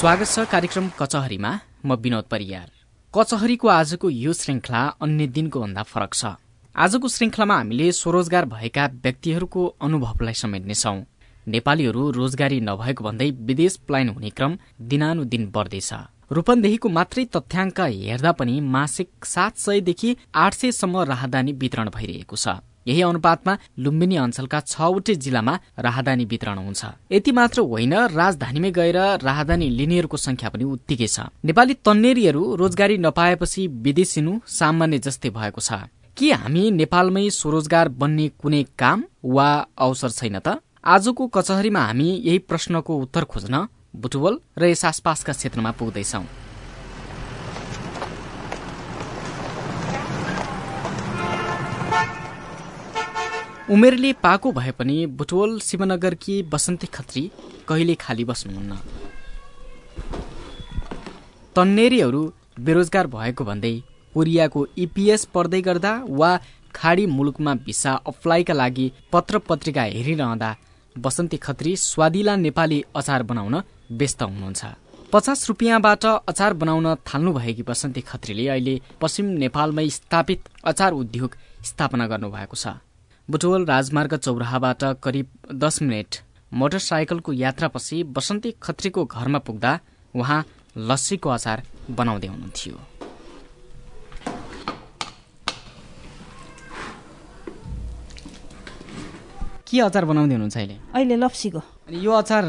स्वागत छ कार्यक्रम कचहरीमा म विनोद परियार। कचहरीको आजको यो श्रृङ्खला अन्य दिनको भन्दा फरक छ। आजको श्रृङ्खलामा हामीले स्वरोजगार भएका व्यक्तिहरूको अनुभवलाई समेट्नेछौ। नेपालीहरू रोजगारी नभएको भन्दै विदेश पलायन हुने क्रम दिनानुदिन बढ्दैछ। रूपन्देहीको मात्रै तथ्याङ्क हेर्दा पनि मासिक सात सयदेखि आठ सयसम्म राहदानी वितरण भइरहेको छ। यही अनुपातमा लुम्बिनी अञ्चलका छवटै जिल्लामा राहदानी वितरण हुन्छ। यति मात्र होइन राजधानीमै गएर राहदानी लिनेहरूको संख्या पनि उत्तिकै छ। नेपाली तन्नेरीहरू रोजगारी नपाएपछि विदेशिनु सामान्य जस्तै भएको छ। के हामी नेपालमै स्वरोजगार बन्ने कुनै काम वा अवसर छैन त? आजको कचहरीमा हामी यही प्रश्नको उत्तर खोज्न बुटवल र यस आसपासका क्षेत्रमा पुग्दैछौं। उमेरले पाको भए पनि बुटवल शिवनगरकी बसन्ती खत्री कहिले खाली बस्नुहुन्न? तन्नेरीहरू बेरोजगार भएको भन्दै कोरियाको इपिएस पढ्दै गर्दा वा खाडी मुलुकमा भिसा अप्लाईका लागि पत्र पत्रिका हेरिरहँदा बसन्ती खत्री स्वादिला नेपाली अचार बनाउन व्यस्त हुनुहुन्छ। पचास रुपियाँबाट अचार बनाउन थाल्नुभएकी बसन्ती खत्रीले अहिले पश्चिम नेपालमै स्थापित अचार उद्योग स्थापना गर्नुभएको छ। बुटवल राजमार्ग चौराहाबाट करिब दस मिनट मोटरसाइकलको यात्रापछि बसन्ती खत्रीको घरमा पुग्दा उहाँ लस्सीको अचार बनाउँदै हुनुहुन्थ्यो। के अचार बनाउँदै हुनुहुन्छ अहिले? अहिले लप्सीको। अनि यो अचार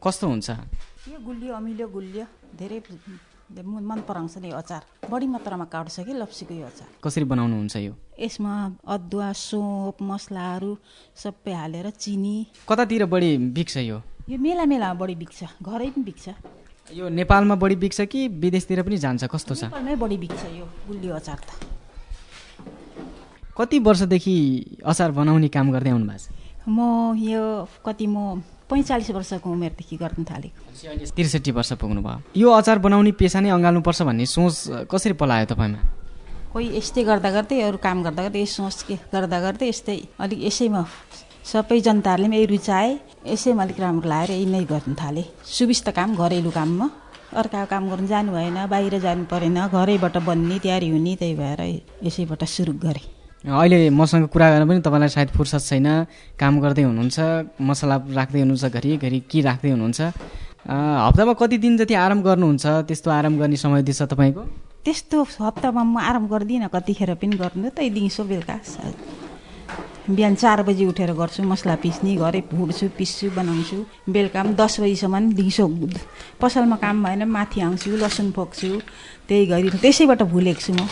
कस्तो हुन्छ? यो गुलियो अमिलो गुलियो धेरै मन पराउँछ नि यो अचार। बढी मात्रामा काट्छ कि लप्सीको यो अचार। कसरी बनाउनुहुन्छ यो? यसमा अदुवा सोप मसलाहरू सबै हालेर चिनी। कतातिर बढी बिक्छ यो? यो मेला मेलामा बढी बिक्छ घरै पनि बिक्छ। यो नेपालमा बढी बिक्छ कि विदेशतिर पनि जान्छ? कस्तो छ? नेपालमै बढी बिक्छ यो गुलियो अचार त। कति वर्षदेखि अचार बनाउने काम गर्दै आउनु भएको छ? म यो कति म पैँचालिस वर्षको उमेरदेखि गर्न थालेको त्रिसठी वर्ष पुग्नु भयो। यो अचार बनाउने पेसा नै अँगाल्नुपर्छ भन्ने सोच कसरी पलायो तपाईँमा? कोही यस्तै गर्दा गर्दै अरू काम गर्दा गर्दै सोच के गर्दा गर्दै यस्तै अलिक यसैमा सबै जनताहरूले पनि यही रुचाए यसैमा अलिक राम्रो लागेर यही नै गर्न थालेँ। सुविस्ता काम घरेलु काममा अर्काको काम गर्नु जानु भएन बाहिर जानु परेन घरैबाट बन्ने तयारी हुने त्यही भएर यसैबाट सुरु गरेँ। अहिले मसँग कुरा गर्न पनि तपाईँलाई सायद फुर्सद छैन। काम गर्दै हुनुहुन्छ मसला राख्दै हुनुहुन्छ घरि के राख्दै हुनुहुन्छ? हप्तामा कति दिन जति आराम गर्नुहुन्छ त्यस्तो आराम गर्ने समय दिन्छ तपाईँको? त्यस्तो हप्तामा म आराम गर्दिनँ कतिखेर पनि गर्नु त दिउँसो बेलुका बिहान चार बजी उठेर गर्छु मसला पिस्ने घरै भुट्छु पिस्छु बनाउँछु। बेलुका पनि दस बजीसम्म दिउँसो पसलमा काम भएन माथि आउँछु लसुन फोक्छु त्यही गरी त्यसैबाट भुलेको छु म।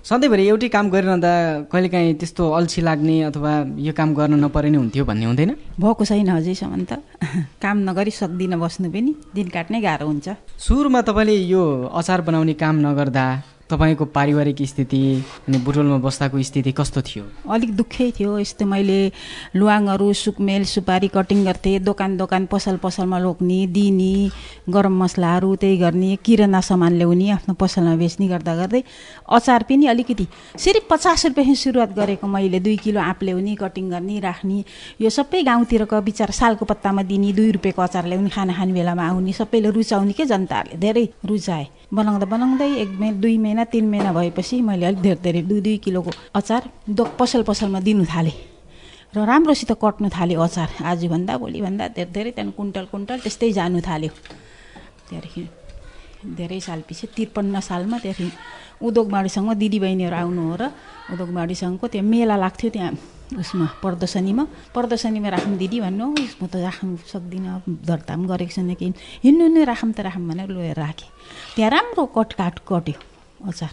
सधैँभरि एउटै काम गरिरहँदा कहिलेकाहीँ त्यस्तो अल्छी लाग्ने अथवा यो काम गर्न नपरे नै हुन्थ्यो भन्ने हुँदैन? भएको छैन अझैसम्म त काम नगरी सक्दिनँ बस्नु पनि दिन काट्नै गाह्रो हुन्छ। सुरुमा तपाईँले यो अचार बनाउने काम नगर्दा तपाईँको पारिवारिक स्थिति अनि बुटोलमा बस्दाको स्थिति कस्तो थियो? अलिक दुःखै थियो। यस्तो मैले लुवाङहरू सुकमेल सुपारी कटिङ गर्थेँ दोकान दोकान पसल पसलमा लोक्ने दिने गरम मसलाहरू त्यही गर्ने किराना सामान ल्याउने आफ्नो पसलमा बेच्ने गर्दा गर्दै अचार पनि अलिकति सिर्फ पचास रुपियाँ सुरुवात गरेको मैले। दुई किलो आँप ल्याउने कटिङ गर्ने राख्ने यो सबै गाउँतिरको विचार सालको पत्तामा दिने दुई रुपियाँको अचार ल्याउने खाना खाने बेलामा आउने सबैले रुचाउने के जनताहरूले धेरै रुचाए। बनाउँदा बनाउँदै एक दुई महिना तिन महिना भएपछि मैले अलिक धेरै धेरै दुई दुई किलोको अचार दो पसल पसलमा दिनु थालेँ। र राम्रोसित कट्नु थाल्यो अचार। आजभन्दा भोलिभन्दा धेरै धेरै त्यहाँदेखि कुन्टल कुन्टल त्यस्तै जानु थाल्यो। त्यहाँदेखि धेरै साल पछि त्रिपन्न सालमा त्यहाँदेखि उद्योगमाडीसँग दिदीबहिनीहरू आउनु हो र उद्योगमाडीसँगको त्यो मेला लाग्थ्यो त्यहाँ उसमा प्रदर्शनीमा। प्रदर्शनीमा राखौँ दिदी भन्नु म त राख्नु सक्दिनँ पनि गरेको छैन कि हिँड्नु नै राखौँ त राखौँ भनेर लोएर राखेँ। त्यहाँ राम्रो कटकाट कट्यो। अचार।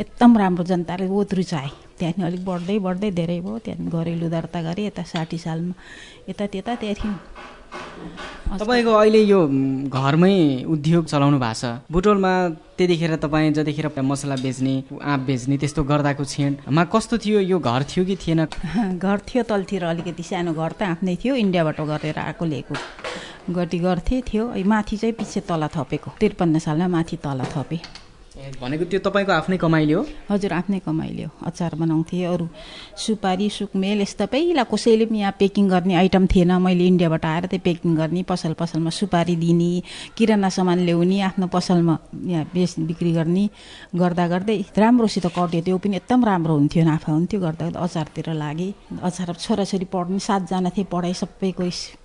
एकदम राम्रो जनताले बहुत रुचाए त्यहाँदेखि अलिक बढ्दै बढ्दै धेरै भयो। त्यहाँदेखि घरेलु दर्ता गरेँ यता साठी सालमा। यता त्यता त्यहाँदेखि। तपाईँको अहिले यो घरमै उद्योग चलाउनु भएको छ। बुटोलमा त्यतिखेर तपाईँ जतिखेर मसला बेच्ने आँप बेच्ने त्यस्तो गर्दाको छेडमा कस्तो थियो? यो घर थियो कि थिएन? घर थियो तलतिर अलिकति। सानो घर त आफ्नै थियो। इन्डियाबाट गरेर आएको लिएको। गटी गर्थेँ थियो। माथि चाहिँ पछि तल थपेको। त्रिपन्न सालमा माथि तल थपेँ। भनेको त्यो तपाईँको आफ्नै कमाइले हो? हजुर आफ्नै कमाइले हो। अचार बनाउँथेँ अरू सुपारी सुकमेल यस्ता पहिला कसैले पनि यहाँ पेकिङ गर्ने आइटम थिएन। मैले इन्डियाबाट आएर त्यही पेकिङ गर्ने पसल पसलमा सुपारी दिने किराना सामान ल्याउने आफ्नो पसलमा यहाँ बेच बिक्री गर्ने गर्दा गर्दै राम्रोसित कट्यो। त्यो पनि एकदम राम्रो हुन्थ्यो नाफा हुन्थ्यो। गर्दा गर्दा अचारतिर लागेँ। अचार छोराछोरी पढ्ने सातजना थिए पढाइ सबैको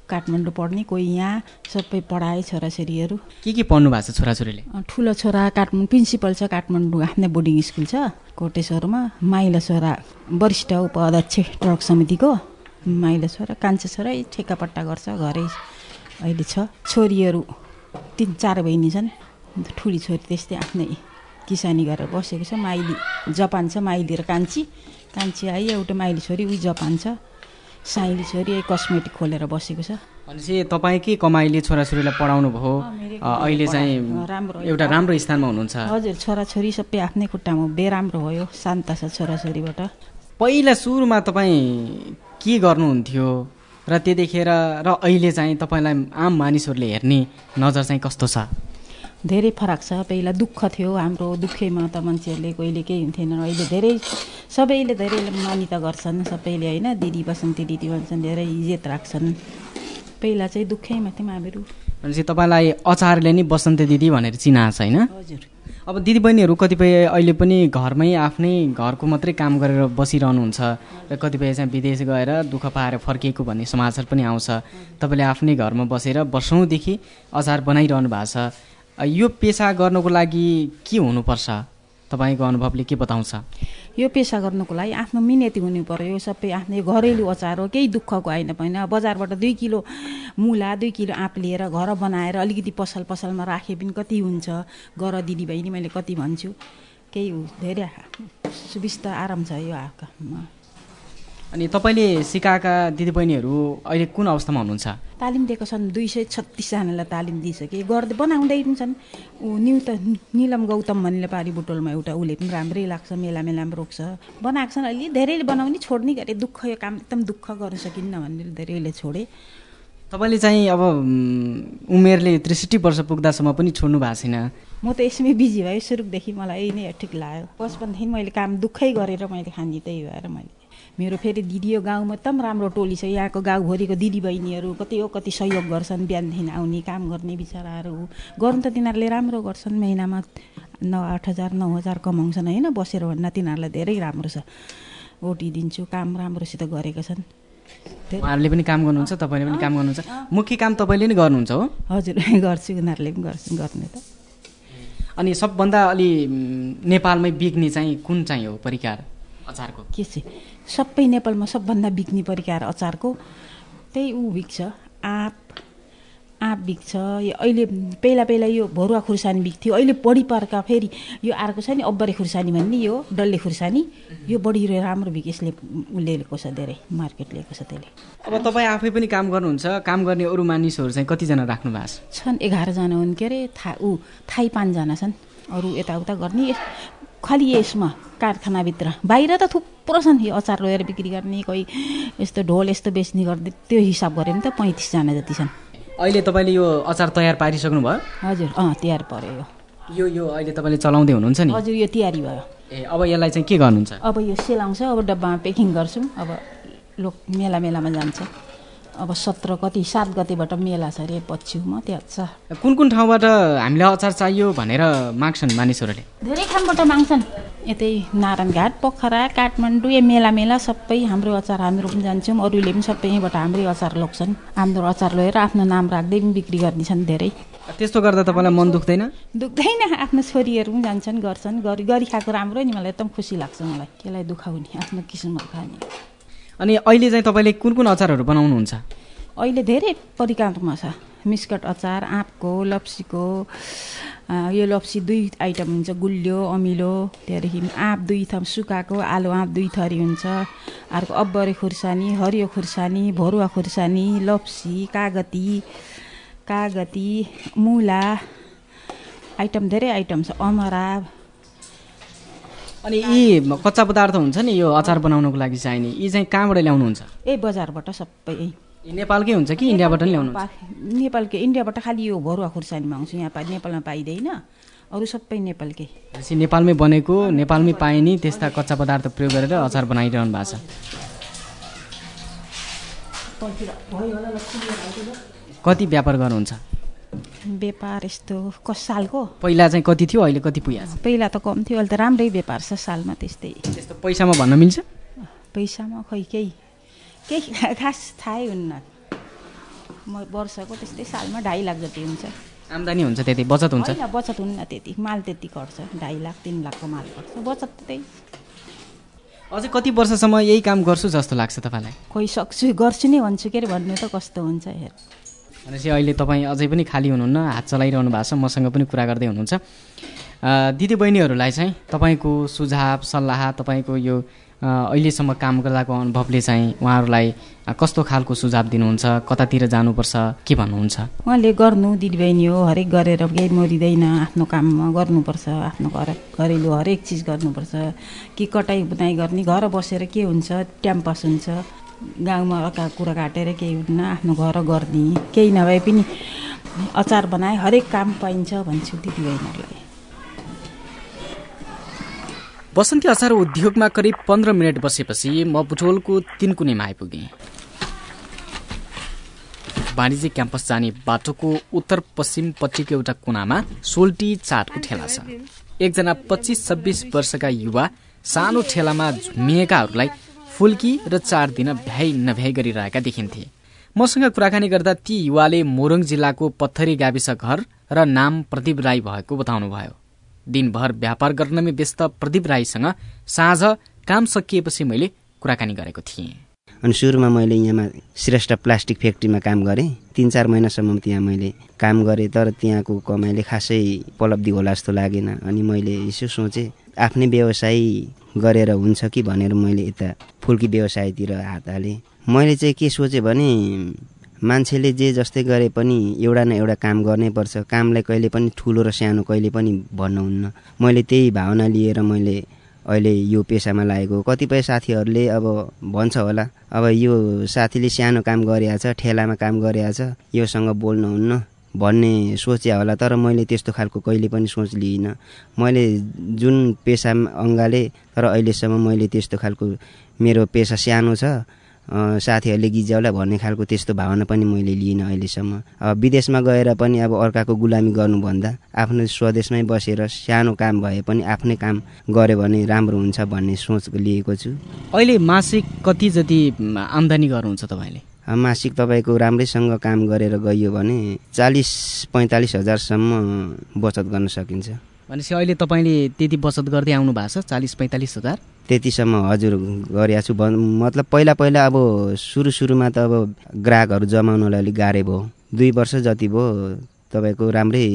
काठमाडौँ पढ्ने कोही यहाँ सबै पढाए छोराछोरीहरू। के के पढ्नु भएको छ छोराछोरीले? ठुलो छोरा काठमाडौँ प्रिन्सिपल छ काठमाडौँ आफ्नै बोर्डिङ स्कुल छ। कोटेश्वरमा माइलो छोरा वरिष्ठ उपाध्यक्ष ट्रक समितिको माइलो छोरा कान्छे छोरा ठेक्कापट्टा गर्छ घरै अहिले छ। छोरीहरू तिन चार बहिनी छन्। ठुली छोरी त्यस्तै आफ्नै किसानी गरेर बसेको छ। माइली जापान छ माइली र कान्छी। कान्छी आयो एउटा माइली छोरी उही जापान छ। साइली छोरी कस्मेटिक खोलेर बसेको छ। भनेपछि तपाईँकै कमाइले छोराछोरीलाई पढाउनु भयो? अहिले चाहिँ राम्रो एउटा राम्रो स्थानमा हुनुहुन्छ। हजुर छोराछोरी सबै आफ्नै खुट्टामा बे राम्रो भयो शान्त छ छोराछोरीबाट। पहिला सुरुमा तपाईँ के गर्नुहुन्थ्यो? र त्यतिखेर र अहिले चाहिँ तपाईँलाई आम मानिसहरूले हेर्ने नजर चाहिँ कस्तो छ? धेरै फरक छ। पहिला दुःख थियो हाम्रो दुःखैमा त मान्छेहरूले कहिले केही हुन्थेन अहिले धेरै सबैले धेरै मान्यता गर्छन् सबैले होइन दिदी बसन्ती दिदी भन्छन् धेरै इज्जत राख्छन्। पहिला चाहिँ दुःखैमा थियौँ हामीहरू। भनेपछि तपाईँलाई अचारले नि बसन्त दिदी भनेर चिना छैन हजुर। अब दिदीबहिनीहरू कतिपय अहिले पनि घरमै आफ्नै घरको मात्रै काम गरेर बसिरहनुहुन्छ र कतिपय चाहिँ विदेश गएर दुःख पाएर फर्किएको भन्ने समाचार पनि आउँछ। तपाईँले आफ्नै घरमा बसेर वर्षौँदेखि अचार बनाइरहनु भएको छ। यो पेसा गर्नको लागि के हुनुपर्छ? तपाईँको अनुभवले के बताउँछ? यो पेसा गर्नुको लागि आफ्नो मिहिनेती हुनु पर्यो सबै आफ्नै घरेलु अचार हो। केही दुःखको होइन होइन बजारबाट दुई किलो मुला दुई किलो आँप लिएर घर बनाएर अलिकति पसल पसलमा राखे पनि कति हुन्छ? गर दिदीबहिनी मैले कति भन्छु। केही धेरै सुविस्ता आराम छ यो काममा अनि तपाईँले सिकाएका दिदीबहिनीहरू अहिले कुन अवस्थामा हुनुहुन्छ? तालिम दिएको छन् दुई सय छत्तिसजनालाई तालिम दिइसके गर्दै बनाउँदै पनि छन् ऊ न्यु त निलम गौतम भन्ने नेपाली बुटोलमा एउटा उसले पनि राम्रै लाग्छ मेला मेलामा रोक्छ। बनाएको छन् अहिले धेरैले बनाउने छोड्ने गरे दुःख यो काम एकदम दुःख गर्न सकिन्न भन्ने धेरैले छोडे। तपाईँले चाहिँ अब उमेरले त्रिसठी वर्ष पुग्दासम्म पनि छोड्नु भएको छैन। म त यसमै बिजी भयो सुरुदेखि मलाई यही नै ठिक लाग्यो। बचपनदेखि मैले काम दुःखै गरेर मैले खाने त्यही भएर मैले मेरो फेरि दिदी यो गाउँमा एकदम राम्रो टोली छ। यहाँको गाउँभरिको दिदीबहिनीहरू कति हो कति सहयोग गर्छन् बिहानदेखि आउने काम गर्ने बिचराहरू। गर्नु त तिनीहरूले राम्रो गर्छन् महिनामा नौ आठ हजार नौ हजार कमाउँछन् होइन? बसेर भन्दा तिनीहरूलाई धेरै राम्रो छ। ओटी दिन्छु काम राम्रोसित गरेका छन्। उहाँहरूले पनि काम गर्नुहुन्छ तपाईँले पनि काम गर्नुहुन्छ। मुख्य काम तपाईँले नै गर्नुहुन्छ हो? हजुर गर्छु उनीहरूले पनि गर्छन् गर्ने त। अनि सबभन्दा अलि नेपालमै बिग्ने चाहिँ कुन चाहिँ हो परिकार? अचारको? के चाहिँ सबै नेपालमा सबभन्दा बिक्ने परिकार अचारको त्यही ऊ बिक्छ आँप आँप बिक्छ यो अहिले पहिला पहिला यो भरुवा खुर्सानी बिक्थ्यो अहिले बढी पर्का फेरि यो अर्को छ नि अब्बरे खुर्सानी भन्ने यो डल्ले खुर्सानी यो बढी राम्रो बिक यसले उसले लिएको छ धेरै मार्केट लिएको छ त्यसले। अब तपाईँ आफै पनि काम गर्नुहुन्छ काम गर्ने अरू मानिसहरू चाहिँ कतिजना राख्नु भएको छ? छन् एघारजना हुन् के अरे था ऊ थाई पाँचजना छन् अरू यताउता गर्ने। खालि यसमा कारखानाभित्र बाहिर त थुप्रो छन् यो अचार लिएर बिक्री गर्ने कोही यस्तो ढोल यस्तो बेच्ने गर्दै त्यो हिसाब गऱ्यो भने त पैँतिसजना जति छन्। अहिले तपाईँले यो अचार तयार पारिसक्नु भयो? हजुर अँ तयार पऱ्यो यो। यो यो अहिले तपाईँले चलाउँदै हुनुहुन्छ नि? हजुर यो तयारी भयो। ए अब यसलाई चाहिँ के गर्नुहुन्छ? अब यो सेलाउँछ अब डब्बामा पेकिङ गर्छौँ अब लोक मेला मेलामा जान्छ। अब सत्र कति सात गतेबाट मेला छ अरे पछिमा त्यहाँ छ। कुन कुन ठाउँबाट हामीलाई अचार चाहियो भनेर माग्छन् मानिसहरूले? धेरै ठाउँबाट माग्छन्। यतै नारायणघाट पोखरा काठमाडौँ ए मेला मेला सबै हाम्रो अचार हाम्रो पनि जान्छौँ। अरूले पनि सबै यहीँबाट हाम्रै अचार लग्छन्। हाम्रो अचार लगेर आफ्नो नाम राख्दै पनि बिक्री गर्ने छन् धेरै। त्यस्तो गर्दा तपाईँलाई मन दुख्दैन? दुख्दैन। आफ्नो छोरीहरू पनि जान्छन् गर्छन्। गरी गरी खाएको राम्रो नि। मलाई एकदम खुसी लाग्छ मलाई। त्यसलाई दुखाउने आफ्नो किसिममा खाने। अनि अहिले चाहिँ तपाईँले कुन कुन अचारहरू बनाउनुहुन्छ? अहिले धेरै परिकारमा छ। मिस्कट अचार आँपको लप्सीको यो लप्सी दुई आइटम हुन्छ। गुलियो अमिलो त्यहाँदेखि आँप दुई थम सुकाएको आलु आँप दुई थरी हुन्छ। अर्को अब्बरे खुर्सानी हरियो खुर्सानी भरुवा खुर्सानी लप्सी कागती कागती मुला आइटम धेरै आइटम छ। अमरा अनि यी कच्चा पदार्थ हुन्छ नि यो अचार बनाउनको लागि चाहिने यी चाहिँ कहाँबाट ल्याउनुहुन्छ? ए बजारबाट सबै। नेपालकै हुन्छ कि इन्डियाबाट नि ल्याउनु नेपालकै इन्डियाबाट खालि यो भरुवा खुर्सानी माग्छु यहाँ नेपालमा पाइँदैन। अरू सबै नेपालकै। नेपालमै बनेको नेपालमै पाइने त्यस्ता कच्चा पदार्थ प्रयोग गरेर अचार बनाइरहनु भएको छ। कति व्यापार गर्नुहुन्छ? व्यापार यस्तो कस सालको? पहिला चाहिँ कति थियो अहिले कति पुगेको छ? पहिला त कम थियो अहिले त राम्रै व्यापार छ सालमा त्यस्तै। त्यस्तो पैसामा भन्न मिल्छ? पैसामा खै केही केही खास थाहै हुन्न। म वर्षको त्यस्तै सालमा ढाई लाख जति हुन्छ। आम्दानी हुन्छ त्यति बचत हुन्छ? बचत हुन्न त्यति माल त्यति घट्छ ढाई लाख तिन लाखको माल घट्छ बचत त्यही। अझै कति वर्षसम्म यही काम गर्छु जस्तो लाग्छ तपाईँलाई? कोही सक्छु गर्छु नै भन्छु के अरे भन्नु त कस्तो हुन्छ हेर। भनेपछि अहिले तपाईँ अझै पनि खाली हुनुहुन्न हात चलाइरहनु भएको छ मसँग पनि कुरा गर्दै हुनुहुन्छ। दिदी बहिनीहरूलाई चाहिँ तपाईँको सुझाव सल्लाह तपाईँको यो अहिलेसम्म काम गर्दाको अनुभवले चाहिँ उहाँहरूलाई कस्तो खालको सुझाव दिनुहुन्छ कतातिर जानुपर्छ के भन्नुहुन्छ? उहाँले गर्नु दिदीबहिनी हो हरेक गरेर केही मरिँदैन आफ्नो काममा गर्नुपर्छ आफ्नो घर घरेलु हरेक चिज गर्नुपर्छ। कि कटाइ बुनाइ गर्ने घर बसेर के हुन्छ टाइम पास हुन्छ। गाउँमा अर्का कुरा काटेर केही हुन्न आफ्नो घर गर्ने केही नभए पनि अचार बनाए हरेक काम पाइन्छ भन्छु दिदीबहिनीहरूलाई बसन्ती अचार उद्योगमा करिब पन्ध्र मिनट बसेपछि म बुटोलको तिनकुनेमा आइपुगेँ। वाणिज्य क्याम्पस जाने बाटोको उत्तर पश्चिमपट्टिको एउटा कुनामा सोल्टी चाटको ठेला छ। एकजना पच्चिस छब्बिस वर्षका युवा सानो ठेलामा झुमिएकाहरूलाई फुल्की र चाड दिन भ्याइ नभ्याइ गरिरहेका देखिन्थे। मसँग कुराकानी गर्दा ती युवाले मोरङ जिल्लाको पत्थरी गाविस घर र नाम प्रदीप राई भएको बताउनुभयो। दिनभर व्यापार गर्नमै व्यस्त प्रदीप राईसँग साँझ काम सकिएपछि मैले कुराकानी गरेको थिएँ। अनि सुरुमा मैले यहाँमा श्रेष्ठ प्लास्टिक फ्याक्ट्रीमा काम गरेँ। तिन चार महिनासम्म त्यहाँ मैले काम गरेँ तर त्यहाँको कमाइले खासै उपलब्धि होला जस्तो लागेन। अनि मैले यसो सोचेँ आफ्नै व्यवसाय गरेर हुन्छ कि भनेर मैले यता फुल्की व्यवसायतिर हात हालेँ। मैले चाहिँ के सोचेँ भने मान्छेले जे जस्तै गरे पनि एउटा न एउटा काम गर्नै पर्छ। कामलाई कहिले पनि ठुलो र सानो कहिले पनि भन्नुहुन्न मैले त्यही भावना लिएर मैले अहिले यो पेसामा लागेको। कतिपय साथीहरूले अब भन्छ होला अब यो साथीले सानो काम गरिरहेछ ठेलामा काम गरिरहेछ योसँग बोल्नुहुन्न भन्ने सोचे होला तर मैले त्यस्तो खालको कहिले पनि सोच लिइनँ मैले जुन पेसा अङ्गाले तर अहिलेसम्म मैले त्यस्तो खालको मेरो पेसा सानो छ साथीहरूले गिजाउला भन्ने खालको त्यस्तो भावना पनि मैले लिइनँ अहिलेसम्म। अब विदेशमा गएर पनि अब अर्काको गुलामी गर्नुभन्दा आफ्नो स्वदेशमै बसेर सानो काम भए पनि आफ्नै काम गऱ्यो भने राम्रो हुन्छ भन्ने सोच लिएको छु। अहिले मासिक कति जति आम्दानी गर्नुहुन्छ तपाईँले? मासिक तपाईँको राम्रैसँग काम गरेर गइयो भने चालिस पैँतालिस हजारसम्म बचत गर्न सकिन्छ। भनेपछि अहिले तपाईँले त्यति बचत गर्दै आउनु भएको छ चालिस पैँतालिस हजार? त्यतिसम्म हजुर गरेको छु। मतलब पहिला पहिला अब सुरु सुरुमा त अब ग्राहकहरू जमाउनलाई अलिक गाह्रै भयो। दुई वर्ष जति भयो तपाईँको राम्रै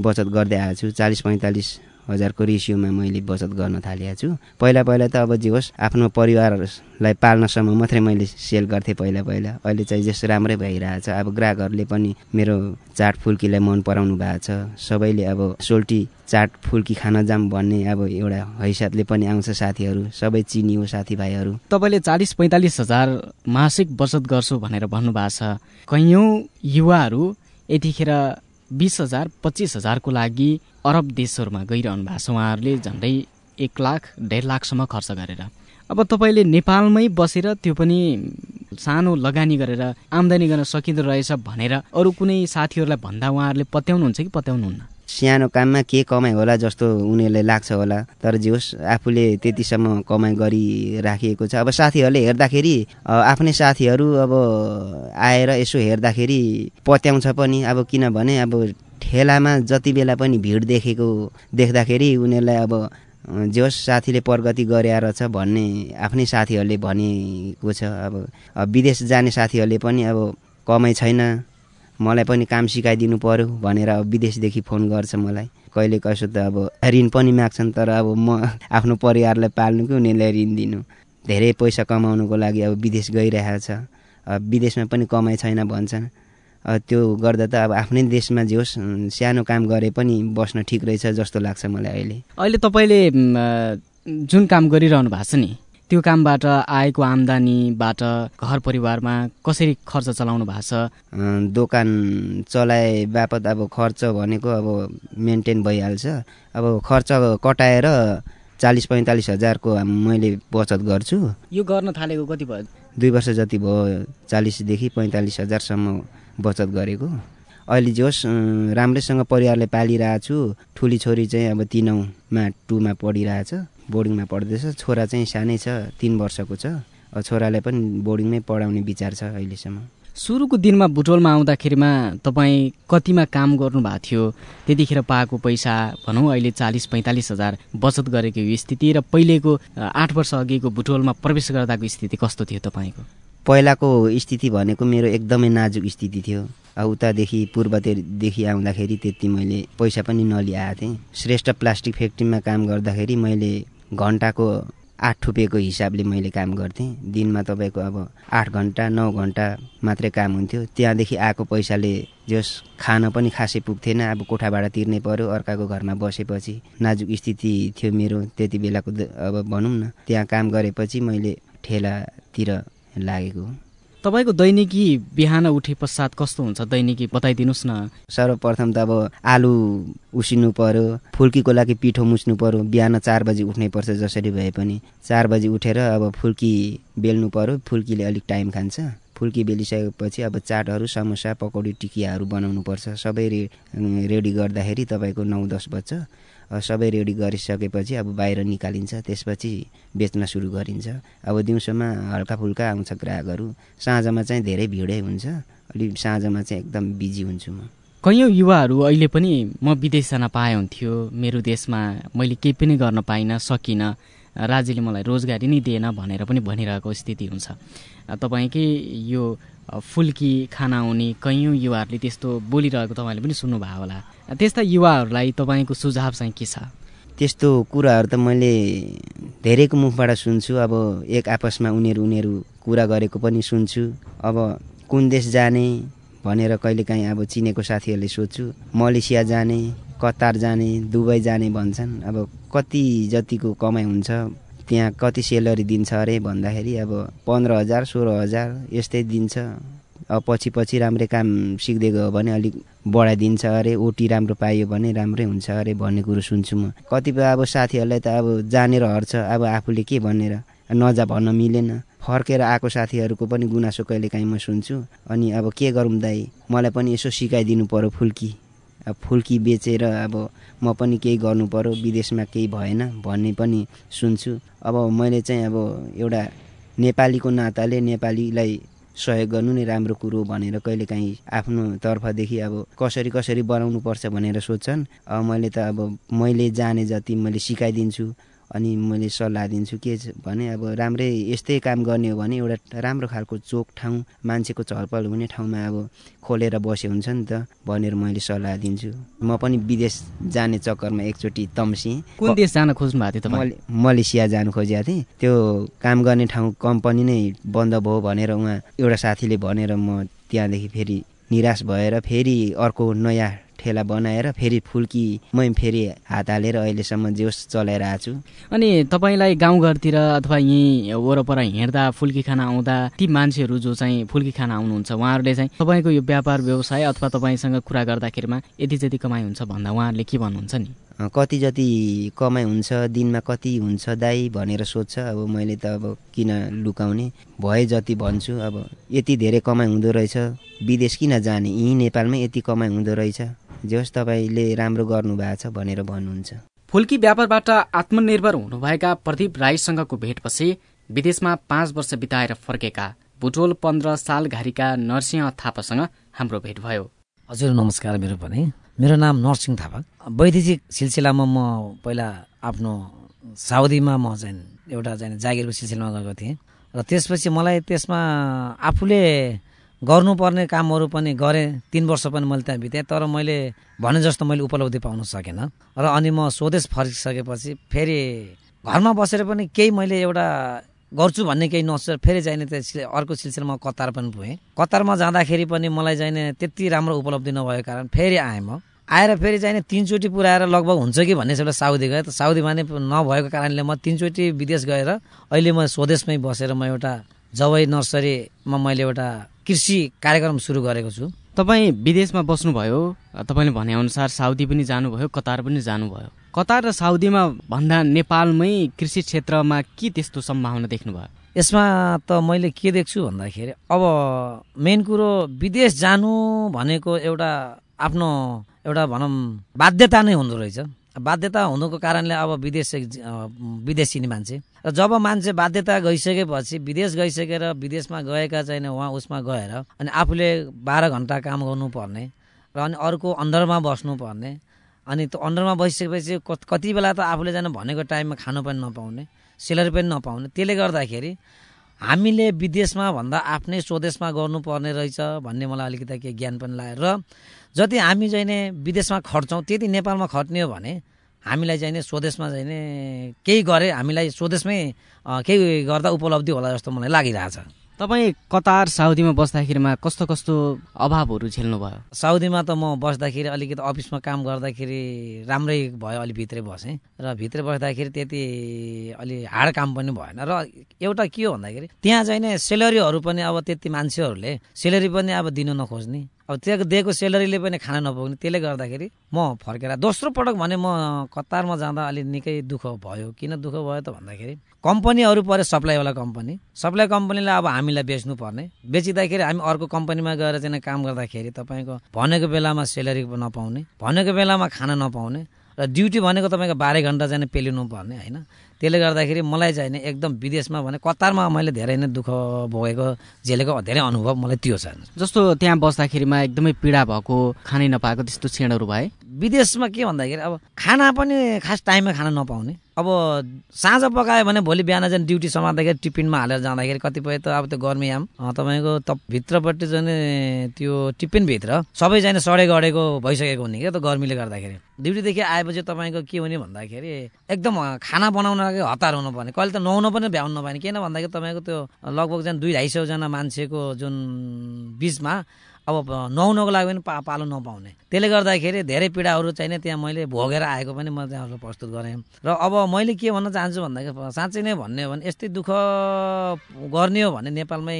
बचत गर्दै आएको छु चालिस पैँतालिस हजारको रेसियोमा मैले बचत गर्न थालेको छु। पहिला पहिला त अब जे होस् आफ्नो परिवारलाई पाल्नसम्म मात्रै मैले सेल गर्थेँ पहिला पहिला। अहिले चाहिँ जस्तो राम्रै भइरहेछ अब ग्राहकहरूले पनि मेरो चाट फुल्कीलाई मन पराउनु भएको छ। सबैले अब सोल्टी चाट फुल्की खान जाम भन्ने अब एउटा हैसियतले पनि आउँछ साथीहरू। सबै चिनियो साथीभाइहरू। तपाईँले चालिस पैँतालिस हजार मासिक बचत गर्छु भनेर भन्नुभएको छ। कैयौँ युवाहरू यतिखेर बिस हजार पच्चिस हजारको लागि अरब देशहरूमा गइरहनु भएको छ। उहाँहरूले झन्डै एक लाख डेढ लाखसम्म खर्च गरेर। अब तपाईँले नेपालमै बसेर त्यो पनि सानो लगानी गरेर आम्दानी गर्न सकिँदो रहेछ भनेर अरू कुनै साथीहरूलाई भन्दा उहाँहरूले पत्याउनुहुन्छ कि पत्याउनुहुन्न? सानो काममा के कमाइ होला जस्तो उनीहरूलाई लाग्छ होला तर जे होस् आफूले त्यतिसम्म कमाइ गरिराखिएको छ। अब साथीहरूले हेर्दाखेरि आफ्नै साथीहरू अब आएर यसो हेर्दाखेरि पत्याउँछ पनि। अब किनभने अब ठेलामा जति बेला पनि भिड देखेको देख्दाखेरि उनीहरूलाई अब जे होस् साथीले प्रगति गरे रहेछ भन्ने आफ्नै साथीहरूले भनेको छ। अब विदेश जाने साथीहरूले पनि अब कमाइ छैन मलाई पनि काम सिकाइदिनु पर्यो भनेर अब विदेशदेखि फोन गर्छ मलाई। कहिले कसो त अब ऋण पनि माग्छन् तर अब म आफ्नो परिवारलाई पाल्नु कि उनीहरूलाई ऋण दिनु। धेरै पैसा कमाउनुको लागि अब विदेश गइरहेको छ विदेशमा पनि कमाइ छैन भन्छन्। त्यो गर्दा त अब आफ्नै देशमा जे होस् सानो काम गरे पनि बस्न ठिक रहेछ जस्तो लाग्छ मलाई अहिले। अहिले तपाईँले जुन काम गरिरहनु भएको छ नि त्यो कामबाट आएको आम्दानीबाट घर परिवारमा कसरी खर्च चलाउनु भएको छ? दोकान चलाए बापत अब खर्च भनेको अब मेन्टेन भइहाल्छ। अब खर्च कटाएर चालिस पैँतालिस हजारको मैले बचत गर्छु। यो गर्न थालेको कति भयो? दुई वर्ष जति भयो चालिसदेखि पैँतालिस हजारसम्म बचत गरेको। अहिले जोस् राम्रैसँग परिवारले पालिरहेको छु ठुली छोरी चाहिँ अब तिनौमा टुमा पढिरहेछ बोर्डिङमा पढ्दैछ। छोरा चाहिँ सानै छ तिन वर्षको छ। छोरालाई पनि बोर्डिङमै पढाउने विचार छ अहिलेसम्म। सुरुको दिनमा बुटोलमा आउँदाखेरिमा तपाईँ कतिमा काम गर्नुभएको थियो? त्यतिखेर पाएको पैसा भनौँ अहिले चालिस पैँतालिस हजार बचत गरेको स्थिति र पहिलेको आठ वर्ष अघिको बुटोलमा प्रवेश गर्दाको स्थिति कस्तो थियो तपाईँको? पहिलाको स्थिति भनेको मेरो एकदमै नाजुक स्थिति थियो। उतादेखि पूर्वतिरदेखि आउँदाखेरि त्यति मैले पैसा पनि नलिआएको थिएँ। श्रेष्ठ प्लास्टिक फ्याक्ट्रीमा काम गर्दाखेरि मैले घन्टाको आठ रुपियाँको हिसाबले मैले काम गर्थेँ। दिनमा तपाईँको अब आठ घन्टा नौ घन्टा मात्रै काम हुन्थ्यो। त्यहाँदेखि आएको पैसाले जस खान पनि खासै पुग्थेन। अब कोठाबाट तिर्नै पर्यो अर्काको घरमा बसेपछि। नाजुक स्थिति थियो मेरो त्यति बेलाको अब भनौँ न। त्यहाँ काम गरेपछि मैले ठेलातिर लागेको तपाईँको दैनिकी बिहान उठे पश्चात कस्तो हुन्छ? दैनिकी बताइदिनुहोस् न। सर्वप्रथम त अब आलु उसिन्नु पर्यो फुल्कीको लागि पिठो मुछ्नु पर्यो बिहान चार बजी उठ्नै पर्छ जसरी भए पनि। चार बजी उठेर अब फुल्की बेल्नु पर्यो फुल्कीले अलिक टाइम खान्छ। फुल्की बेलिसकेपछि अब चाटहरू समोसा पकौडी टिकियाहरू बनाउनु पर्छ। सबै रे रेडी गर्दाखेरि तपाईँको नौ दस बज्छ। सबै रेडी गरिसकेपछि अब बाहिर निकालिन्छ त्यसपछि बेच्न सुरु गरिन्छ। अब दिउँसोमा हल्का फुल्का आउँछ ग्राहकहरू। साँझमा चाहिँ धेरै भिडै हुन्छ। अलिक साँझमा चाहिँ एकदम बिजी हुन्छु म। कैयौँ युवाहरू? अहिले पनि म विदेश जान पाए हुन्थ्यो। मेरो देशमा मैले केही पनि गर्न पाइनँ सकिनँ। राज्यले मलाई रोजगारी नै दिएन भनेर पनि भनिरहेको स्थिति हुन्छ। तपाईँकै यो फुल्की खाना आउने कैयौँ युवाहरूले त्यस्तो बोलिरहेको तपाईँले पनि सुन्नुभयो होला। त्यस्ता युवाहरूलाई तपाईँको सुझाव चाहिँ के छ? त्यस्तो कुराहरू त मैले धेरैको मुखबाट सुन्छु। अब एक आपसमा उनीहरू उनीहरू कुरा गरेको पनि सुन्छु। अब कुन देश जाने भनेर कहिलेकाहीँ अब चिनेको साथीहरूले सोध्छु। मलेसिया जाने कतार जाने दुबई जाने भन्छन्। अब कति जतिको कमाइ हुन्छ त्यहाँ कति सेलरी दिन्छ अरे भन्दाखेरि अब पन्ध्र हजार सोह्र हजार यस्तै दिन्छ। अब पछि पछि राम्रै काम सिक्दै गयो भने अलिक बढाइदिन्छ अरे ओटी राम्रो पाइयो भने राम्रै हुन्छ अरे भन्ने कुरो सुन्छु म। कतिपय अब साथीहरूलाई त अब जानेर हर्छ अब आफूले के भनेर? नजा भन्न मिलेन। फर्केर आएको साथीहरूको पनि गुनासो कहिले काहीँ म सुन्छु। अनि अब के गरौँ दाइ? मलाई पनि यसो सिकाइदिनु पऱ्यो फुल्की। अब फुल्की बेचेर अब म पनि केही गर्नु पऱ्यो विदेशमा केही भएन भन्ने पनि सुन्छु। अब मैले चाहिँ अब एउटा नेपालीको नाताले नेपालीलाई सहयोग गर्नु नै राम्रो कुरो भनेर कहिलेकाहीँ आफ्नो तर्फदेखि अब कसरी कसरी बनाउनु पर्छ भनेर सोध्छन्। मैले त अब मैले जाने जति मैले सिकाइदिन्छु। अनि मैले सल्लाह दिन्छु के भने अब राम्रै यस्तै काम गर्ने हो भने एउटा राम्रो खालको चोक ठाउँ मान्छेको चहलपहल हुने ठाउँमा अब खोलेर बसे हुन्छ नि त भनेर मैले सल्लाह दिन्छु। म पनि विदेश जाने चक्करमा एकचोटि तम्सिएँ कुन देश जान खोज्नु भएको थियो मलेसिया जानु खोजेको थिएँ। त्यो काम गर्ने ठाउँ कम्पनी नै बन्द भयो भनेर उहाँ एउटा साथीले भनेर म त्यहाँदेखि फेरि निराश भएर फेरि अर्को नयाँ ठेला बनाएर फेरि फुल्की मै फेरि हात हालेर अहिलेसम्म जोस चलाइरहेको छु। अनि तपाईँलाई गाउँघरतिर अथवा यहीँ वरपर हिँड्दा फुल्की खाना आउँदा ती मान्छेहरू जो चाहिँ फुल्की खाना आउनुहुन्छ उहाँहरूले चाहिँ तपाईँको यो व्यापार व्यवसाय अथवा तपाईँसँग कुरा गर्दाखेरिमा यति जति कमाइ हुन्छ भन्दा उहाँहरूले के भन्नुहुन्छ नि? कति जति कमाइ हुन्छ दिनमा कति हुन्छ दाई भनेर सोध्छ। अब मैले त अब किन लुकाउने? भए जति भन्छु अब यति धेरै कमाइ हुँदो रहेछ। विदेश किन जाने? यहीँ नेपालमै यति कमाइ हुँदो रहेछ। जे होस् तपाईँले राम्रो गर्नुभएको छ भनेर भन्नुहुन्छ। फुल्की व्यापारबाट आत्मनिर्भर हुनुभएका प्रदीप राईसँगको भेटपछि विदेशमा पाँच वर्ष बिताएर फर्केका बुटोल पन्ध्र साल घारीका नरसिंह थापासँग हाम्रो भेट भयो। हजुर नमस्कार मेरो पनि। मेरो नाम नरसिंह थापा। वैदेशिक सिलसिलामा म पहिला आफ्नो साउदीमा म चाहिँ एउटा चाहिँ जागिरको सिलसिलामा गएको थिएँ। र त्यसपछि मलाई त्यसमा आफूले गर्नुपर्ने कामहरू पनि गरेँ। तिन वर्ष पनि मैले त्यहाँ बितेँ तर मैले भने जस्तो मैले उपलब्धि पाउन सकेन। र अनि म स्वदेश फर्किसकेपछि फेरि घरमा बसेर पनि केही मैले एउटा गर्छु भन्ने केही नसोचेर फेरि चाहिने त्यो अर्को सिलसिलामा कतार पनि पुगेँ कतारमा जाँदाखेरि पनि मलाई चाहिने त्यति राम्रो उपलब्धि नभएको कारण फेरि आएँ म। आएर फेरि चाहिँ तिनचोटि पुऱ्याएर लगभग हुन्छ कि भन्ने एउटा साउदी गएँ। त साउदीमा नै नभएको कारणले म तिनचोटि विदेश गएर अहिले म स्वदेशमै बसेर म एउटा जवै नर्सरीमा मैले एउटा कृषि कार्यक्रम सुरु गरेको छु। तपाईँ विदेशमा बस्नुभयो। तपाईँले भनेअनुसार साउदी पनि जानुभयो कतार पनि जानुभयो। कतार र साउदीमा भन्दा नेपालमै कृषि क्षेत्रमा के त्यस्तो सम्भावना देख्नुभयो? यसमा त मैले के देख्छु भन्दाखेरि अब मेन कुरो विदेश जानु भनेको एउटा आफ्नो एउटा भनौँ बाध्यता नै हुँदो रहेछ। बाध्यता हुनुको कारणले अब विदेश विदेशी मान्छे। र जब मान्छे बाध्यता गइसकेपछि विदेश गइसकेर विदेशमा गएका चाहिँ उहाँ उसमा गएर अनि आफूले बाह्र घन्टा काम गर्नुपर्ने र अनि अर्को अन्डरमा बस्नुपर्ने अनि त्यो अन्डरमा बसिसकेपछि कति बेला त आफूले जान भनेको टाइममा खानु पनि नपाउने सेलरी पनि नपाउने। त्यसले गर्दाखेरि हामीले विदेशमा भन्दा आफ्नै स्वदेशमा गर्नुपर्ने रहेछ भन्ने मलाई अलिकति के ज्ञान पनि लाग्यो र जति हामी चाहिँ विदेशमा खट्छौँ त्यति नेपालमा खट्ने हो भने हामीलाई चाहिँ स्वदेशमा चाहिँ केही गरे हामीलाई स्वदेशमै केही गर्दा उपलब्धि होला जस्तो मलाई लागिरहेछ। तपाईँ कतार साउदीमा बस्दाखेरिमा कस्तो कस्तो अभावहरू झेल्नुभयो? साउदीमा त म बस्दाखेरि अलिकति अफिसमा काम गर्दाखेरि राम्रै भयो अलि भित्रै बसेँ। र भित्रै बस्दाखेरि त्यति अलि हार्ड काम पनि भएन। र एउटा के हो भन्दाखेरि त्यहाँ चाहिँ सेलरीहरू पनि अब त्यति मान्छेहरूले सेलरी पनि अब दिन नखोज्ने। अब त्यहाँ दिएको सेलरीले पनि खान नपाउने त्यसले गर्दाखेरि म फर्केर दोस्रो पटक भने म कतारमा जाँदा अलिक निकै दुःख भयो। किन दुःख भयो त भन्दाखेरि कम्पनीहरू पऱ्यो सप्लाईवाला कम्पनी। सप्लाई कम्पनीले अब हामीलाई बेच्नु पर्ने बेचिँदाखेरि हामी अर्को कम्पनीमा गएर चाहिँ काम गर्दाखेरि तपाईँको भनेको बेलामा सेलरी नपाउने। भनेको बेलामा खाना नपाउने। र ड्युटी भनेको तपाईँको बाह्र घन्टा चाहिँ पेलिनु पर्ने होइन? त्यसले गर्दाखेरि मलाई चाहिँ नि एकदम विदेशमा भने कतारमा मैले धेरै नै दुःख भोगेको झेलेको धेरै अनुभव मलाई त्यो छ। जस्तो त्यहाँ बस्दाखेरिमा एकदमै पीडा भएको खानै नपाएको त्यस्तो क्षणहरू भए? विदेशमा के भन्दाखेरि अब खाना पनि खास टाइममा खाना नपाउने। अब साँझ पकायो भने भोलि बिहान चाहिँ ड्युटी समात्दाखेरि टिफिनमा हालेर जाँदाखेरि कतिपय त अब त्यो गर्मीयाम तपाईँको त भित्रपट्टि चाहिँ त्यो टिफिनभित्र सबै चाहिँ गडेको भइसकेको हुने क्या त गर्मीले गर्दाखेरि। ड्युटीदेखि आएपछि तपाईँको के हुने भन्दाखेरि एकदम खाना बनाउन लागि हतार हुनुपर्ने कहिले त नुहाउन पनि भ्याउनु नपाउने किन भन्दाखेरि तपाईँको त्यो लगभग चाहिँ दुई ढाई सौजना मान्छेको जुन बिचमा अब नुहाउनको लागि पनि पा पालो नपाउने। त्यसले गर्दाखेरि धेरै पीडाहरू चाहिँ त्यहाँ मैले भोगेर आएको पनि म त्यहाँ प्रस्तुत गरेँ। र अब मैले के भन्न चाहन्छु भन्दाखेरि साँच्चै नै भन्ने हो भने यस्तै दुःख गर्ने हो भने नेपालमै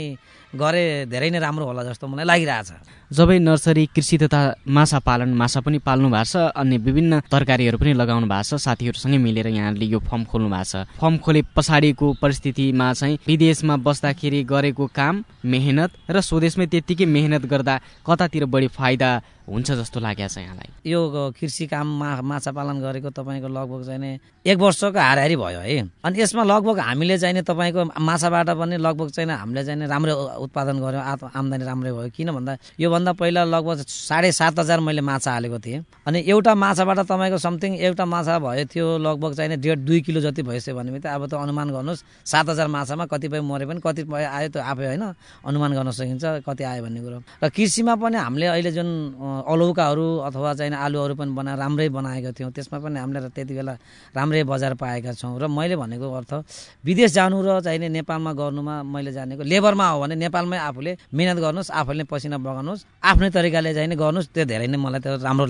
गरे धेरै नै राम्रो होला जस्तो मलाई लागिरहेछ। जबै नर्सरी कृषि तथा माछा पालन माछा पनि पाल्नु भएको छ अनि विभिन्न तरकारीहरू पनि लगाउनु भएको छ साथीहरूसँगै मिलेर यहाँले यो फर्म खोल्नु भएको छ। फर्म खोले पछाडिको परिस्थितिमा चाहिँ विदेशमा बस्दाखेरि गरेको काम मेहनत र स्वदेशमै त्यत्तिकै मेहनत गर्दा कतातिर बढी फाइदा हुन्छ जस्तो लागेको छ यहाँलाई। यो कृषि काम मा माछा पालन गरेको तपाईँको लगभग चाहिँ एक वर्षको हाराहारी भयो है। अनि यसमा लगभग हामीले चाहिँ तपाईँको माछाबाट पनि लगभग चाहिँ हामीले चाहिँ राम्रो उत्पादन गऱ्यौँ आम्दानी राम्रै भयो। किन भन्दा योभन्दा पहिला लगभग साढे सात हजार मैले माछा हालेको थिएँ। अनि एउटा माछाबाट तपाईँको समथिङ एउटा माछा भयो थियो लगभग चाहिँ डेढ दुई किलो जति भइसक्यो भने त अब त अनुमान गर्नुहोस् सात हजार माछामा कतिपय मरे पनि कतिपय आयो त्यो आफै होइन अनुमान गर्न सकिन्छ कति आयो भन्ने कुरो। र कृषिमा पनि हामीले अहिले जुन अलौकाहरू अथवा चाहिँ आलुहरू पनि बनाएर राम्रै बनाएका थियौँ। त्यसमा पनि हामीले त्यति बेला राम्रै बजार पाएका छौँ। र मैले भनेको अर्थ विदेश जानु र चाहिने नेपालमा गर्नुमा मैले जानेको लेबरमा हो भने नेपालमै आफूले मिहिनेत गर्नुहोस् आफूले पसिना बगाउनुहोस् आफ्नै तरिकाले चाहिँ गर्नुहोस् त्यो धेरै नै मलाई त्यो राम्रो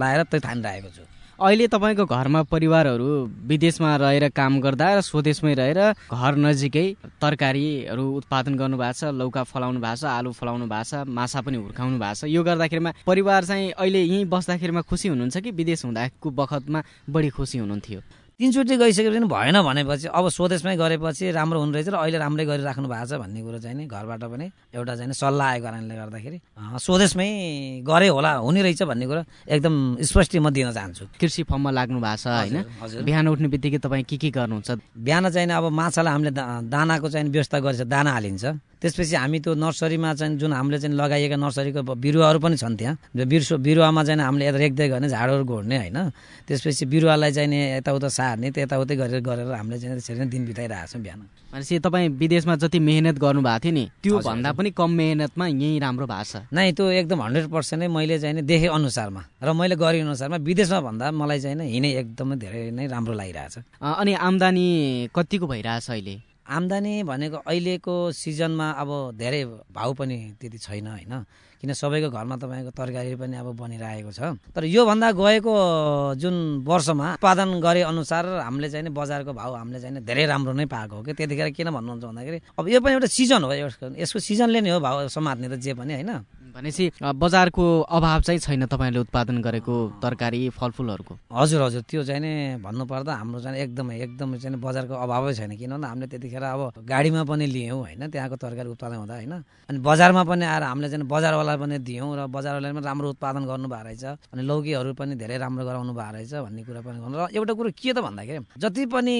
लाएर त्यो ठानिरहेको छु। अहिले तपाईँको घरमा परिवारहरू विदेशमा रहेर काम गर्दा र स्वदेशमै रहेर घर नजिकै तरकारीहरू उत्पादन गर्नुभएको छ लौका फलाउनु भएको छ आलु फलाउनु भएको छ माछा पनि हुर्काउनु भएको छ। यो गर्दाखेरिमा परिवार चाहिँ अहिले यहीँ बस्दाखेरिमा खुसी हुनुहुन्छ कि विदेश हुँदाको बखतमा बढी खुसी हुनुहुन्थ्यो? तिनचोटि गइसकेपछि भएन भनेपछि अब स्वदेशमै गरेपछि राम्रो हुने रहेछ र अहिले राम्रै गरिराख्नु भएको छ भन्ने कुरो चाहिँ नि घरबाट पनि एउटा चाहिँ सल्लाह आएको कारणले गर्दाखेरि स्वदेशमै गरे होला हुने रहेछ भन्ने कुरो एकदम स्पष्ट म दिन चाहन्छु। कृषि फर्ममा लाग्नु भएको छ होइन? बिहान उठ्ने बित्तिकै तपाईँ के के गर्नुहुन्छ? बिहान चाहिँ अब माछालाई हामीले दानाको चाहिँ व्यवस्था गरेछ दाना हालिन्छ। त्यसपछि हामी त्यो नर्सरीमा चाहिँ जुन हामीले चाहिँ लगाइएका नर्सरीको बिरुवाहरू पनि छन् त्यहाँ। बिर्सो बिरुवामा चाहिँ हामीले यता रेख्दै गर्ने झाडहरू घोड्ने होइन। त्यसपछि बिरुवालाई चाहिँ यताउता सार्ने त्यो यताउतै गरेर गरेर हामीले चाहिँ त्यसरी नै दिन बिताइरहेको छौँ बिहान। भनेपछि तपाईँ विदेशमा जति मेहनत गर्नुभएको थियो नि त्यो भन्दा पनि कम मेहनतमा यहीँ राम्रो भएको छ। नै त्यो एकदम हन्ड्रेड पर्सेन्ट नै मैले चाहिँ देखेँ अनुसारमा। र मैले गरेँ अनुसारमा विदेशमा भन्दा मलाई चाहिँ हिँडै एकदमै धेरै नै राम्रो लागिरहेछ। अनि आम्दानी कतिको भइरहेछ अहिले? आम्दानी भनेको अहिलेको सिजनमा अब धेरै भाउ पनि त्यति छैन होइन? किन सबैको घरमा तपाईँको तरकारी पनि अब बनिरहेको छ। तर योभन्दा गएको जुन वर्षमा उत्पादन गरे अनुसार हामीले चाहिँ बजारको भाउ हामीले चाहिँ धेरै राम्रो नै पाएको हो कि? त्यतिखेर किन भन्नुहुन्छ भन्दाखेरि अब यो पनि एउटा सिजन हो यसको सिजनले नै हो भाउ समात्ने त जे पनि होइन? भनेपछि बजारको अभाव चाहिँ छैन तपाईँले उत्पादन गरेको तरकारी फलफुलहरूको। हजुर हजुर त्यो चाहिँ नि भन्नुपर्दा हाम्रो चाहिँ एकदमै एकदमै चाहिँ बजारको अभावै छैन किन भन्दा हामीले त्यतिखेर अब गाडीमा पनि लियौँ होइन त्यहाँको तरकारी उत्पादन हुँदा होइन। अनि बजारमा पनि आएर हामीले चाहिँ बजारवाला पनि दियौँ र बजारवालाले पनि राम्रो उत्पादन गर्नुभएको रहेछ। अनि लौकीहरू पनि धेरै राम्रो गराउनु भएको रहेछ भन्ने कुरा पनि गर्नु। र एउटा कुरो के त भन्दाखेरि जति पनि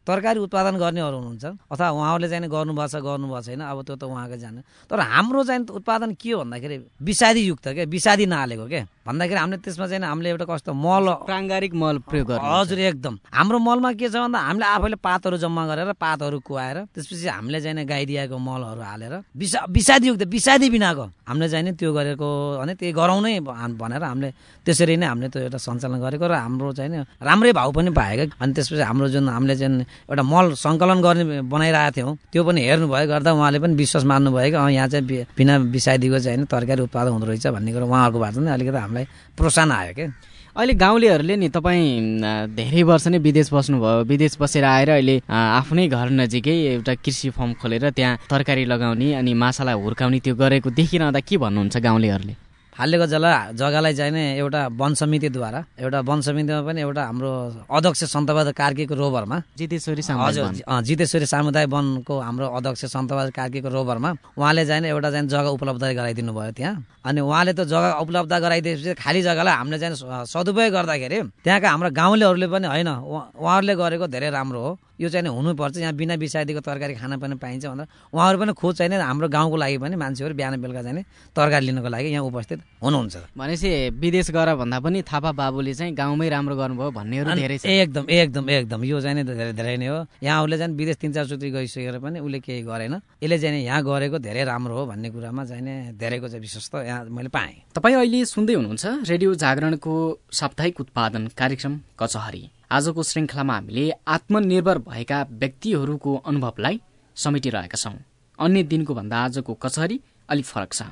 तरकारी उत्पादन गर्नेहरू हुनुहुन्छ अथवा उहाँहरूले चाहिँ गर्नुभएको छ गर्नुभएको छैन अब त्यो त उहाँकै जाने तर हाम्रो चाहिँ उत्पादन के हो भन्दाखेरि विषादी युक्त क्या विषादी नहालेको के? भन्दाखेरि हामीले त्यसमा चाहिँ नि हामीले एउटा कस्तो मल प्राङ्गारिक मल प्रयोग गर्नु हजुर एकदम। हाम्रो मलमा के छ भन्दा हामीले आफैले पातहरू जम्मा गरेर पातहरू कुहाएर त्यसपछि हामीले चाहिँ गाई दिएको मलहरू हालेर विषा विषादीयुक्त विषादी बिनाको हामीले चाहिँ त्यो गरेको भने त्यही गरौँ नै भ- भनेर हामीले त्यसरी नै हामीले त्यो एउटा सञ्चालन गरेको र हाम्रो चाहिँ राम्रै भाउ पनि पाएको। अनि त्यसपछि हाम्रो जुन हामीले चाहिँ एउटा मल सङ्कलन गर्ने बनाइरहेको थियौँ त्यो पनि हेर्नुभयो गर्दा उहाँले पनि विश्वास मान्नुभयो कि यहाँ चाहिँ बिना विषादीको चाहिँ नि तरकारी उत्पादन हुँदो रहेछ भन्ने कुरो उहाँहरूकोबाट नै अलिकति हामीलाई प्रोत्साहन आयो क्या। अहिले गाउँलेहरूले नि तपाईँ धेरै वर्ष नै विदेश बस्नुभयो। विदेश बसेर आएर अहिले आफ्नै घर नजिकै एउटा कृषि फर्म खोलेर त्यहाँ तरकारी लगाउने अनि माछालाई हुर्काउने त्यो गरेको देखिरहँदा के भन्नुहुन्छ गाउँलेहरूले? फालेको जग्गा जग्गालाई चाहिँ नि एउटा वन समितिद्वारा एउटा वन समितिमा पनि एउटा हाम्रो अध्यक्ष सन्तबहादुर कार्कीको रोभरमा। जितेश्वरी हजुर जितेश्वरी सामुदायिक वनको हाम्रो अध्यक्ष सन्तबहादुर कार्कीको रोभरमा उहाँले चाहिँ एउटा चाहिँ जग्गा उपलब्ध गराइदिनु भयो त्यहाँ। अनि उहाँले त जग्गा उपलब्ध गराइदिएपछि खाली जग्गालाई हामीले चाहिँ सदुपयोग गर्दाखेरि त्यहाँका हाम्रो गाउँलेहरूले पनि होइन उहाँ- उहाँहरूले गरेको धेरै राम्रो हो। यो चाहिँ हुनुपर्छ। यहाँ बिना विषादीको तरकारी खान पनि पाइन्छ भनेर। उहाँहरू पनि खोज चाहिँ नि हाम्रो गाउँको लागि पनि मान्छेहरू बिहान बेलुका चाहिँ नि तरकारी लिनको लागि यहाँ उपस्थित हुनुहुन्छ। भनेपछि विदेश गर भन्दा पनि थापा बाबुले चाहिँ गाउँमै राम्रो गर्नुभयो भन्नेहरू धेरै छ एकदम एकदम एकदम यो चाहिँ नि धेरै धेरै नै हो। यहाँ उसले चाहिँ विदेश तिन चारचोटि गइसकेर पनि उसले केही गरेन। यसले चाहिँ यहाँ गरेको धेरै राम्रो हो भन्ने कुरामा चाहिँ धेरैको चाहिँ विश्वास त यहाँ मैले पाएँ। तपाईँ अहिले सुन्दै हुनुहुन्छ रेडियो जागरणको साप्ताहिक उत्पादन कार्यक्रम कचहरी। आजको श्रृङ्खलामा हामीले आत्मनिर्भर भएका व्यक्तिहरूको अनुभवलाई समेटिरहेका छौँ। अन्य दिनको भन्दा आजको कचहरी अलिक फरक छ।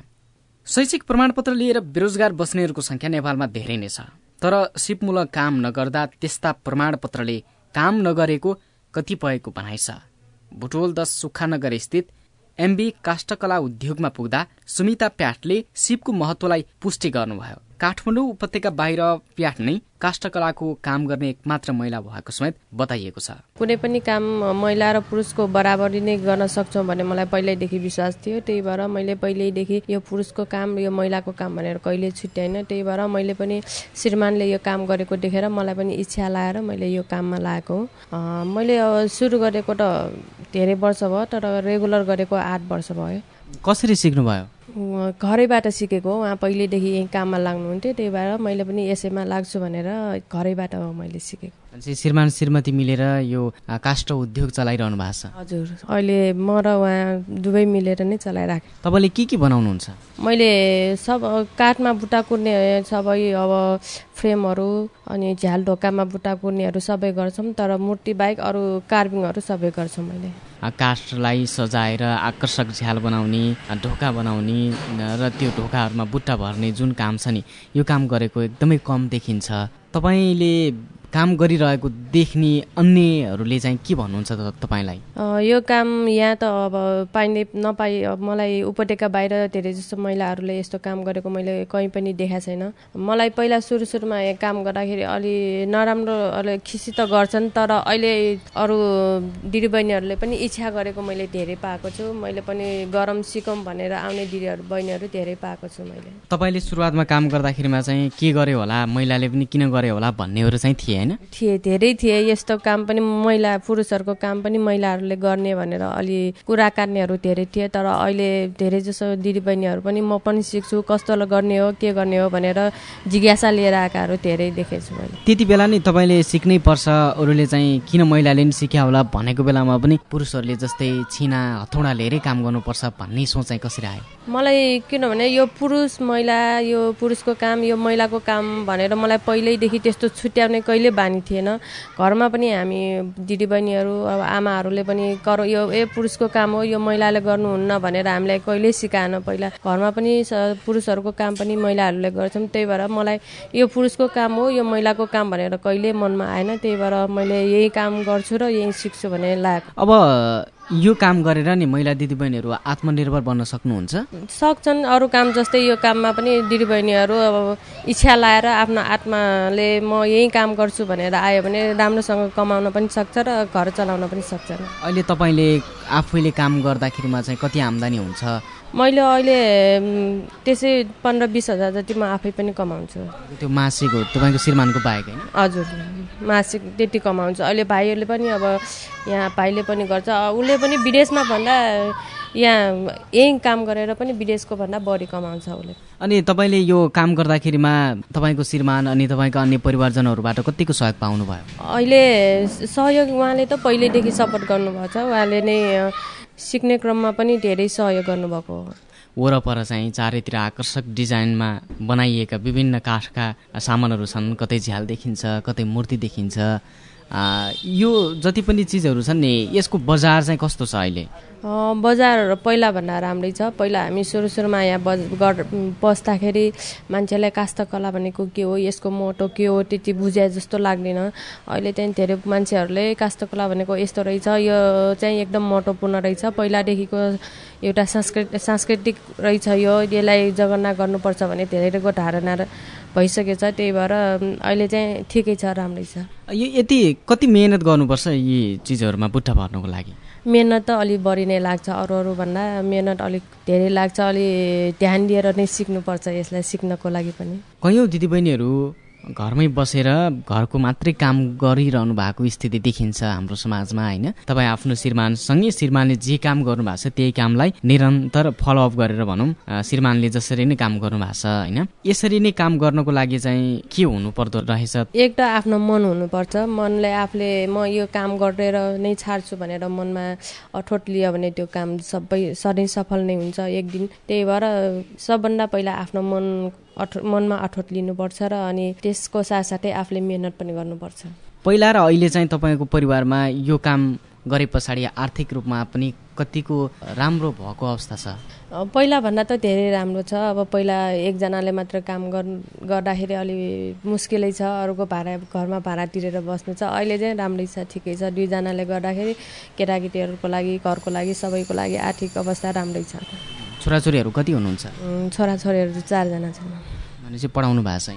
शैक्षिक प्रमाणपत्र लिएर बेरोजगार बस्नेहरूको संख्या नेपालमा धेरै नै छ। तर सिपमूलक काम नगर्दा त्यस्ता प्रमाणपत्रले काम नगरेको कतिपयको भनाइ छ। बुटोल दस सुक्खानगर स्थित एमबी काष्ठकला उद्योगमा पुग्दा सुमिता प्याटले सिपको महत्वलाई पुष्टि गर्नुभयो। काठमाडौँ उपत्यका बाहिर प्याट नै काष्ठकलाको काम गर्ने एकमात्र महिला भएको समेत बताइएको छ। कुनै पनि काम महिला र पुरुषको बराबरी नै गर्न सक्छौँ भन्ने मलाई पहिल्यैदेखि विश्वास थियो। त्यही भएर मैले पहिल्यैदेखि यो पुरुषको काम यो महिलाको काम भनेर कहिले छुट्याइन। त्यही भएर मैले पनि श्रीमानले यो काम गरेको देखेर मलाई पनि इच्छा लाएर मैले यो काममा लागेको हो। मैले सुरु गरेको त धेरै वर्ष भयो तर रेगुलर गरेको आठ वर्ष भयो। कसरी सिक्नुभयो? घरैबाट सिकेको हो। उहाँ पहिल्यैदेखि काममा लाग्नुहुन्थ्यो त्यही भएर मैले पनि यसैमा लाग्छु भनेर घरैबाट मैले सिकेको। भनेपछि श्रीमान श्रीमती मिलेर यो काष्ठ उद्योग चलाइरहनु भएको छ। हजुर अहिले म र उहाँ दुवै मिलेर नै चलाइराखेँ तपाईँले के के बनाउनुहुन्छ? मैले सब काठमा बुट्टा कुर्ने सबै अब फ्रेमहरू अनि झ्याल ढोकामा बुट्टा कुर्नेहरू सबै गर्छौँ तर मूर्ति बाहेक अरू कार्भिङहरू सबै गर्छौँ मैले। आ, काष्ठलाई सजाएर आकर्षक झ्याल बनाउने ढोका बनाउने र त्यो ढोकाहरूमा बुट्टा भर्ने जुन काम छ नि यो काम गरेको एकदमै कम देखिन्छ। तपाईँले काम गरिरहेको देख्ने अन्यहरूले चाहिँ के भन्नुहुन्छ त तपाईँलाई? यो काम यहाँ त अब पाइने नपाइ अब मलाई उपत्यका बाहिर धेरै जस्तो महिलाहरूले यस्तो काम गरेको मैले कहीँ पनि देखाएको छैन। मलाई पहिला सुरु सुरुमा काम गर्दाखेरि अलि नराम्रो अलि खिसी त गर्छन् तर अहिले अरू दिदीबहिनीहरूले पनि इच्छा गरेको मैले धेरै पाएको छु। मैले पनि गरम सिकौँ भनेर आउने दिदीहरू बहिनीहरू धेरै पाएको छु मैले। तपाईँले सुरुवातमा काम गर्दाखेरिमा चाहिँ के गर्यो होला? महिलाले पनि किन गर्यो होला भन्नेहरू चाहिँ थिए। होइन? थिए धेरै थिए। यस्तो काम पनि महिला पुरुषहरूको काम पनि महिलाहरूले गर्ने भनेर अलि कुरा काट्नेहरू धेरै थिए। तर अहिले धेरै जसो दिदीबहिनीहरू पनि म पनि सिक्छु। कस्तो गर्ने हो के गर्ने हो? भनेर जिज्ञासा लिएर आएकाहरू धेरै देखेछु मैले। त्यति बेला नै तपाईँले सिक्नै पर्छ अरूले चाहिँ। किन महिलाले नि सिक्या होला भनेको बेलामा पनि पुरुषहरूले जस्तै छिना हथौडा लिएरै काम गर्नुपर्छ भन्ने सोच चाहिँ कसरी आयो? मलाई किनभने यो पुरुष महिला यो पुरुषको काम यो महिलाको काम भनेर मलाई पहिल्यैदेखि त्यस्तो छुट्याउने कहिले बानी थिएन। घरमा पनि हामी दिदीबहिनीहरू अब आमाहरूले पनि कर यो ए पुरुषको काम हो यो महिलाले गर्नुहुन्न भनेर हामीलाई कहिल्यै सिकाएन पहिला। घरमा पनि पुरुषहरूको काम पनि महिलाहरूले गर्छौँ त्यही भएर मलाई यो पुरुषको काम हो यो महिलाको काम भनेर कहिले मनमा आएन। त्यही भएर मैले यही काम गर्छु र यही सिक्छु भन्ने लाग्यो। अब यो काम गरेर नि महिला दिदीबहिनीहरू आत्मनिर्भर बन्न सक्नुहुन्छ? सक्छन्। अरू काम जस्तै यो काममा पनि दिदीबहिनीहरू अब इच्छा लाएर आफ्नो आत्माले म यही काम गर्छु भनेर आयो भने राम्रोसँग कमाउन पनि सक्छ र घर चलाउन पनि सक्छन्। अहिले तपाईँले आफैले काम गर्दाखेरिमा चाहिँ कति आम्दानी हुन्छ? मैले अहिले त्यसै पन्ध्र बिस हजार जति म आफै पनि कमाउँछु। त्यो मासिक हो तपाईँको श्रीमानको बाहेक होइन? हजुर मासिक त्यति कमाउँछु। अहिले भाइहरूले पनि अब यहाँ भाइले पनि गर्छ। उसले पनि विदेशमा भन्दा यहाँ यही काम गरेर पनि विदेशको भन्दा बढी कमाउँछ उसले। अनि तपाईँले यो काम गर्दाखेरिमा तपाईँको श्रीमान अनि तपाईँको अन्य परिवारजनहरूबाट कतिको सहयोग पाउनुभयो? अहिले सहयोग उहाँले त पहिल्यैदेखि सपोर्ट गर्नुभएको छ। उहाँले नै सिक्ने क्रममा पनि धेरै सहयोग गर्नुभएको हो। वरपर चाहिँ चारैतिर आकर्षक डिजाइनमा बनाइएका विभिन्न काठका सामानहरू छन् कतै झ्याल देखिन्छ कतै मूर्ति देखिन्छ। यो जति पनि चिजहरू छन् नि यसको बजार चाहिँ कस्तो छ अहिले? बजार पहिलाभन्दा राम्रै छ। पहिला हामी सुरु सुरुमा यहाँ बज गर बस्दाखेरि मान्छेलाई कास्तकला भनेको के हो यसको मोटो के हो त्यति बुझाए जस्तो लाग्दैन। अहिले चाहिँ धेरै मान्छेहरूले कास्तकला भनेको यस्तो रहेछ। यो चाहिँ एकदम महत्त्वपूर्ण रहेछ। पहिलादेखिको एउटा संस्कृत सांस्कृतिक रहेछ यो। यसलाई जगन्ना गर्नुपर्छ भने धेरैको धारणा भइसकेछ। त्यही भएर अहिले चाहिँ ठिकै छ राम्रै छ। यो यति कति मेहनत गर्नुपर्छ यी चिजहरूमा बुट्टा भर्नुको लागि? मेहनत त अलिक बढी नै लाग्छ अरू अरूभन्दा मेहनत अलिक धेरै लाग्छ अलि ध्यान दिएर नै सिक्नुपर्छ यसलाई सिक्नको लागि पनि। कयौँ दिदीबहिनीहरू घरमै बसेर घरको मात्रै काम गरिरहनु भएको स्थिति देखिन्छ हाम्रो समाजमा होइन? तपाईँ आफ्नो श्रीमानसँगै श्रीमानले जे काम गर्नुभएको छ त्यही कामलाई निरन्तर फलोअप गरेर भनौँ श्रीमानले जसरी नै काम गर्नुभएको छ होइन? यसरी नै काम गर्नको लागि चाहिँ के हुनु पर्दो रहेछ? एक त आफ्नो मन हुनुपर्छ। मनले आफूले म यो काम गरेर नै छाड्छु भनेर मनमा अठोट लियो भने त्यो काम सबै सधैँ सफल नै हुन्छ एक दिन। त्यही भएर सबभन्दा पहिला आफ्नो मन अठ मनमा अठोट लिनुपर्छ र अनि त्यसको साथसाथै आफूले मिहिनेत पनि गर्नुपर्छ। पहिला र अहिले चाहिँ तपाईँको परिवारमा यो काम गरे पछाडि आर्थिक रूपमा पनि कतिको राम्रो भएको अवस्था छ? पहिलाभन्दा त धेरै राम्रो छ। अब पहिला एकजनाले मात्र काम गर्दाखेरि अलि मुस्किलै छ। अरूको भाडा घरमा भाडा तिरेर बस्नु छ। अहिले चाहिँ राम्रै छ ठिकै छ। दुईजनाले गर्दाखेरि केटाकेटीहरूको लागि घरको लागि सबैको लागि आर्थिक अवस्था राम्रै छ। छोराछोरीहरू कति हुनुहुन्छ? छोराछोरीहरू चारजना छन्। भनेपछि पढाउनु भएको छ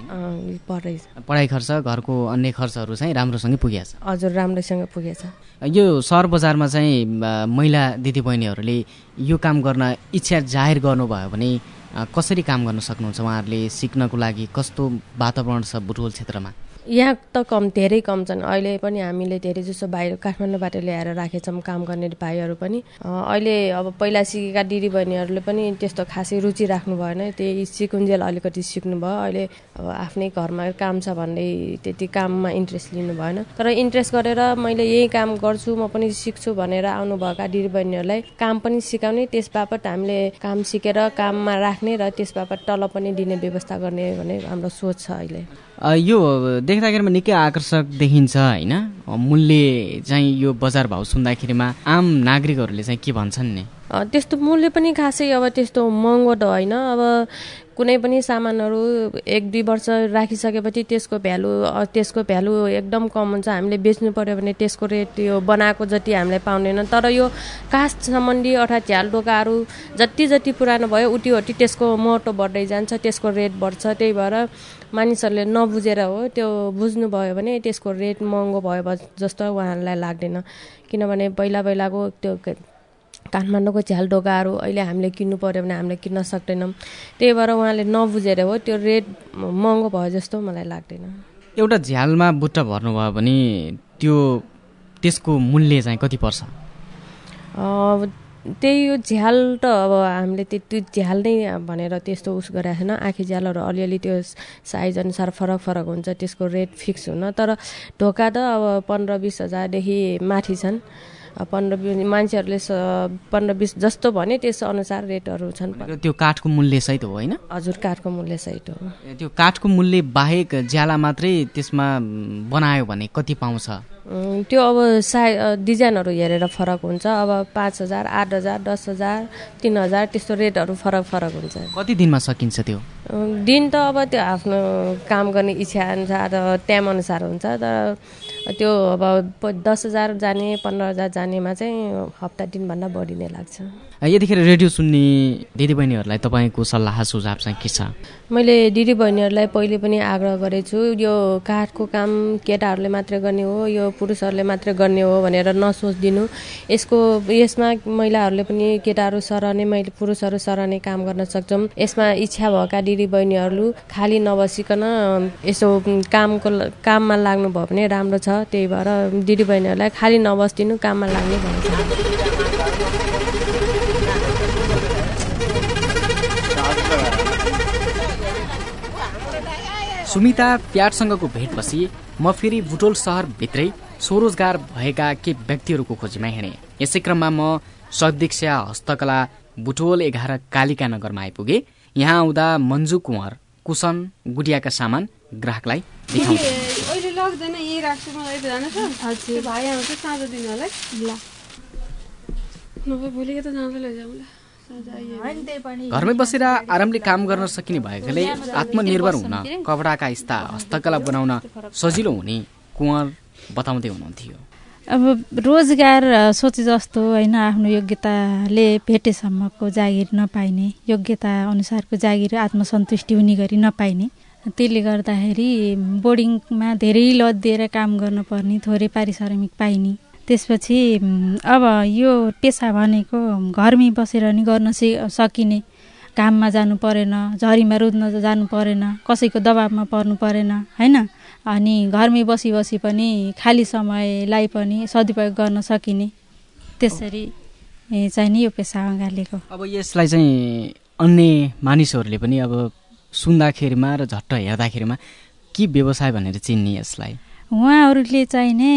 पढाइ पढाइ खर्च घरको अन्य खर्चहरू चाहिँ राम्रोसँगै पुगेको छ। हजुर राम्रोसँग पुगेछ यो सहर बजारमा चाहिँ महिला दिदीबहिनीहरूले यो काम गर्न इच्छा जाहेर गर्नुभयो भने कसरी काम गर्न सक्नुहुन्छ? उहाँहरूले सिक्नको लागि कस्तो वातावरण छ बुटोल क्षेत्रमा? यहाँ त कम धेरै कम छन्। अहिले पनि हामीले धेरै जसो बाहिर काठमाडौँबाट ल्याएर राखेछौँ काम गर्ने भाइहरू पनि। अहिले अब पहिला सिकेका दिदीबहिनीहरूले पनि त्यस्तो खासै रुचि राख्नु भएन। त्यही सिकुन्जेल अलिकति सिक्नुभयो। अहिले अब आफ्नै घरमा काम छ भन्दै त्यति काममा इन्ट्रेस्ट लिनु भएन। तर इन्ट्रेस्ट गरेर मैले यही काम गर्छु म पनि सिक्छु भनेर आउनुभएका दिदीबहिनीहरूलाई काम पनि सिकाउने त्यस बापत हामीले काम सिकेर काममा राख्ने र त्यस बापत तलब पनि दिने व्यवस्था गर्ने भन्ने हाम्रो सोच छ अहिले। यो देख्दाखेरिमा निकै आकर्षक देखिन्छ होइन? मूल्य चाहिँ यो बजार भाउ सुन्दाखेरिमा आम नागरिकहरूले चाहिँ के भन्छन् नि? त्यस्तो मूल्य पनि खासै अब त्यस्तो महँगो त होइन। अब कुनै पनि सामानहरू एक दुई वर्ष राखिसकेपछि त्यसको भ्यालु त्यसको भ्यालु एकदम कम हुन्छ। हामीले बेच्नु पऱ्यो भने त्यसको रेट त्यो बनाएको जति हामीले पाउँदैन तर यो कास्ट सम्बन्धी अर्थात् झ्याल डोकाहरू जति जति पुरानो भयो उति उति त्यसको महत्त्व बढ्दै जान्छ त्यसको रेट बढ्छ। त्यही भएर मानिसहरूले नबुझेर हो त्यो बुझ्नुभयो भने त्यसको रेट महँगो भयो जस्तो उहाँहरूलाई लाग्दैन। किनभने पहिला पहिलाको त्यो काठमाडौँको झ्याल ढोकाहरू अहिले हामीले किन्नु पऱ्यो भने हामीले किन्न सक्दैनौँ। त्यही भएर उहाँले नबुझेर हो त्यो रेट महँगो भयो जस्तो मलाई लाग्दैन। एउटा झ्यालमा बुट्टा भर्नुभयो भने त्यो त्यसको मूल्य चाहिँ कति पर्छ? त्यही यो झ्याल त अब हामीले त्यो झ्याल नै भनेर त्यस्तो उस गरेको छैन। आँखी झ्यालहरू अलिअलि त्यो साइज अनुसार फरक फरक हुन्छ त्यसको रेट फिक्स हुन। तर ढोका त अब पन्ध्र बिस हजारदेखि माथि छन्। पन्ध्र बिस मान्छेहरूले पन्ध्र बिस जस्तो भने त्यस अनुसार रेटहरू छन् त्यो काठको मूल्य सहित हो होइन? हजुर काठको मूल्य सहित हो। त्यो काठको मूल्य बाहेक ज्याला मात्रै त्यसमा बनायो भने कति पाउँछ? त्यो अब साइ डिजाइनहरू हेरेर फरक हुन्छ। अब पाँच हजार आठ हजार दस हजार तिन हजार त्यस्तो रेटहरू फरक फरक हुन्छ। कति दिनमा सकिन्छ त्यो? दिन त अब त्यो आफ्नो काम गर्ने इच्छा अनुसार टाइम अनुसार हुन्छ। तर त्यो अब दस हजार जाने पन्ध्र हजार जानेमा चाहिँ हप्ता दिनभन्दा बढी नै लाग्छ। यतिखेर रेडियो सुन्ने दिदीबहिनीहरूलाई तपाईँको सल्लाह सुझाव चाहिँ के छ? मैले दिदीबहिनीहरूलाई पहिले पनि आग्रह गरेको छु यो काठको काम केटाहरूले मात्रै गर्ने हो यो पुरुषहरूले मात्रै गर्ने हो भनेर नसोचिदिनु। यसको यसमा महिलाहरूले पनि केटाहरू सरने मैले पुरुषहरू सरने काम गर्न सक्छौँ। यसमा इच्छा भएका दिदीबहिनीहरू खालि नबसिकन यसो कामको काममा लाग्नुभयो भने राम्रो छ। त्यही भएर दिदीबहिनीहरूलाई खालि नबसिदिनु काममा लाग्ने भन्छ सुमिता प्याटसँगको भेटपछि म फेरि बुटोल सहरभित्रै स्वरोजगार भएका के व्यक्तिहरूको खोजीमा हिँडेँ। यसै क्रममा म सदीक्षा हस्तकला बुटोल एघार कालिका नगरमा आइपुगे। यहाँ आउँदा मन्जु कुँवर कुसन गुडियाका सामान ग्राहकलाई भोलि त जाँदै घरमै बसेर आरामले काम गर्न सकिने भएकाले आत्मनिर्भर हुन कपडाका यस्ता हस्तकला बनाउन सजिलो हुने कुँवर बताउँदै हुनुहुन्थ्यो अब रोजगार सोचे जस्तो होइन आफ्नो योग्यताले भेटेसम्मको जागिर नपाइने योग्यता अनुसारको जागिर आत्मसन्तुष्टि हुने गरी नपाइने त्यसले गर्दाखेरि बोर्डिङमा धेरै लदिएर काम गर्नुपर्ने थोरै पारिश्रमिक पाइने। त्यसपछि अब यो पेसा भनेको घरमै बसेर नि गर्न सकिने घाममा जानु परेन झरीमा रुद्न जानु परेन कसैको दबाबमा पर्नु परेन होइन? अनि घरमै बसी बसी पनि खाली समयलाई पनि सदुपयोग गर्न सकिने। त्यसरी चाहिँ नि यो पेसा अँगालेको अब यसलाई चाहिँ अन्य मानिसहरूले पनि अब सुन्दाखेरिमा र झट्ट हेर्दाखेरिमा के व्यवसाय भनेर चिन्ने यसलाई? उहाँहरूले चाहिने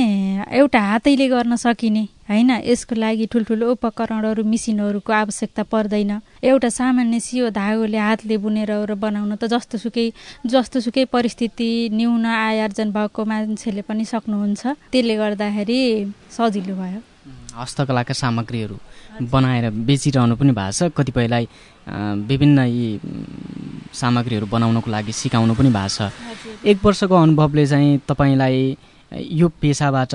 एउटा हातैले गर्न सकिने होइन? यसको लागि ठुल्ठुलो उपकरणहरू मिसिनहरूको आवश्यकता पर्दैन। एउटा सामान्य सियो धागोले हातले बुनेर बनाउन त जस्तो सुकै जस्तो सुकै परिस्थिति न्यून आय आर्जन भएको मान्छेले पनि सक्नुहुन्छ। त्यसले गर्दाखेरि सजिलो भयो। हस्तकलाका सामग्रीहरू। बनाएर बेचिरहनु पनि भएको छ। कतिपयलाई विभिन्न यी सामग्रीहरू बनाउनको लागि सिकाउनु पनि भएको छ। एक वर्षको अनुभवले चाहिँ तपाईँलाई यो पेसाबाट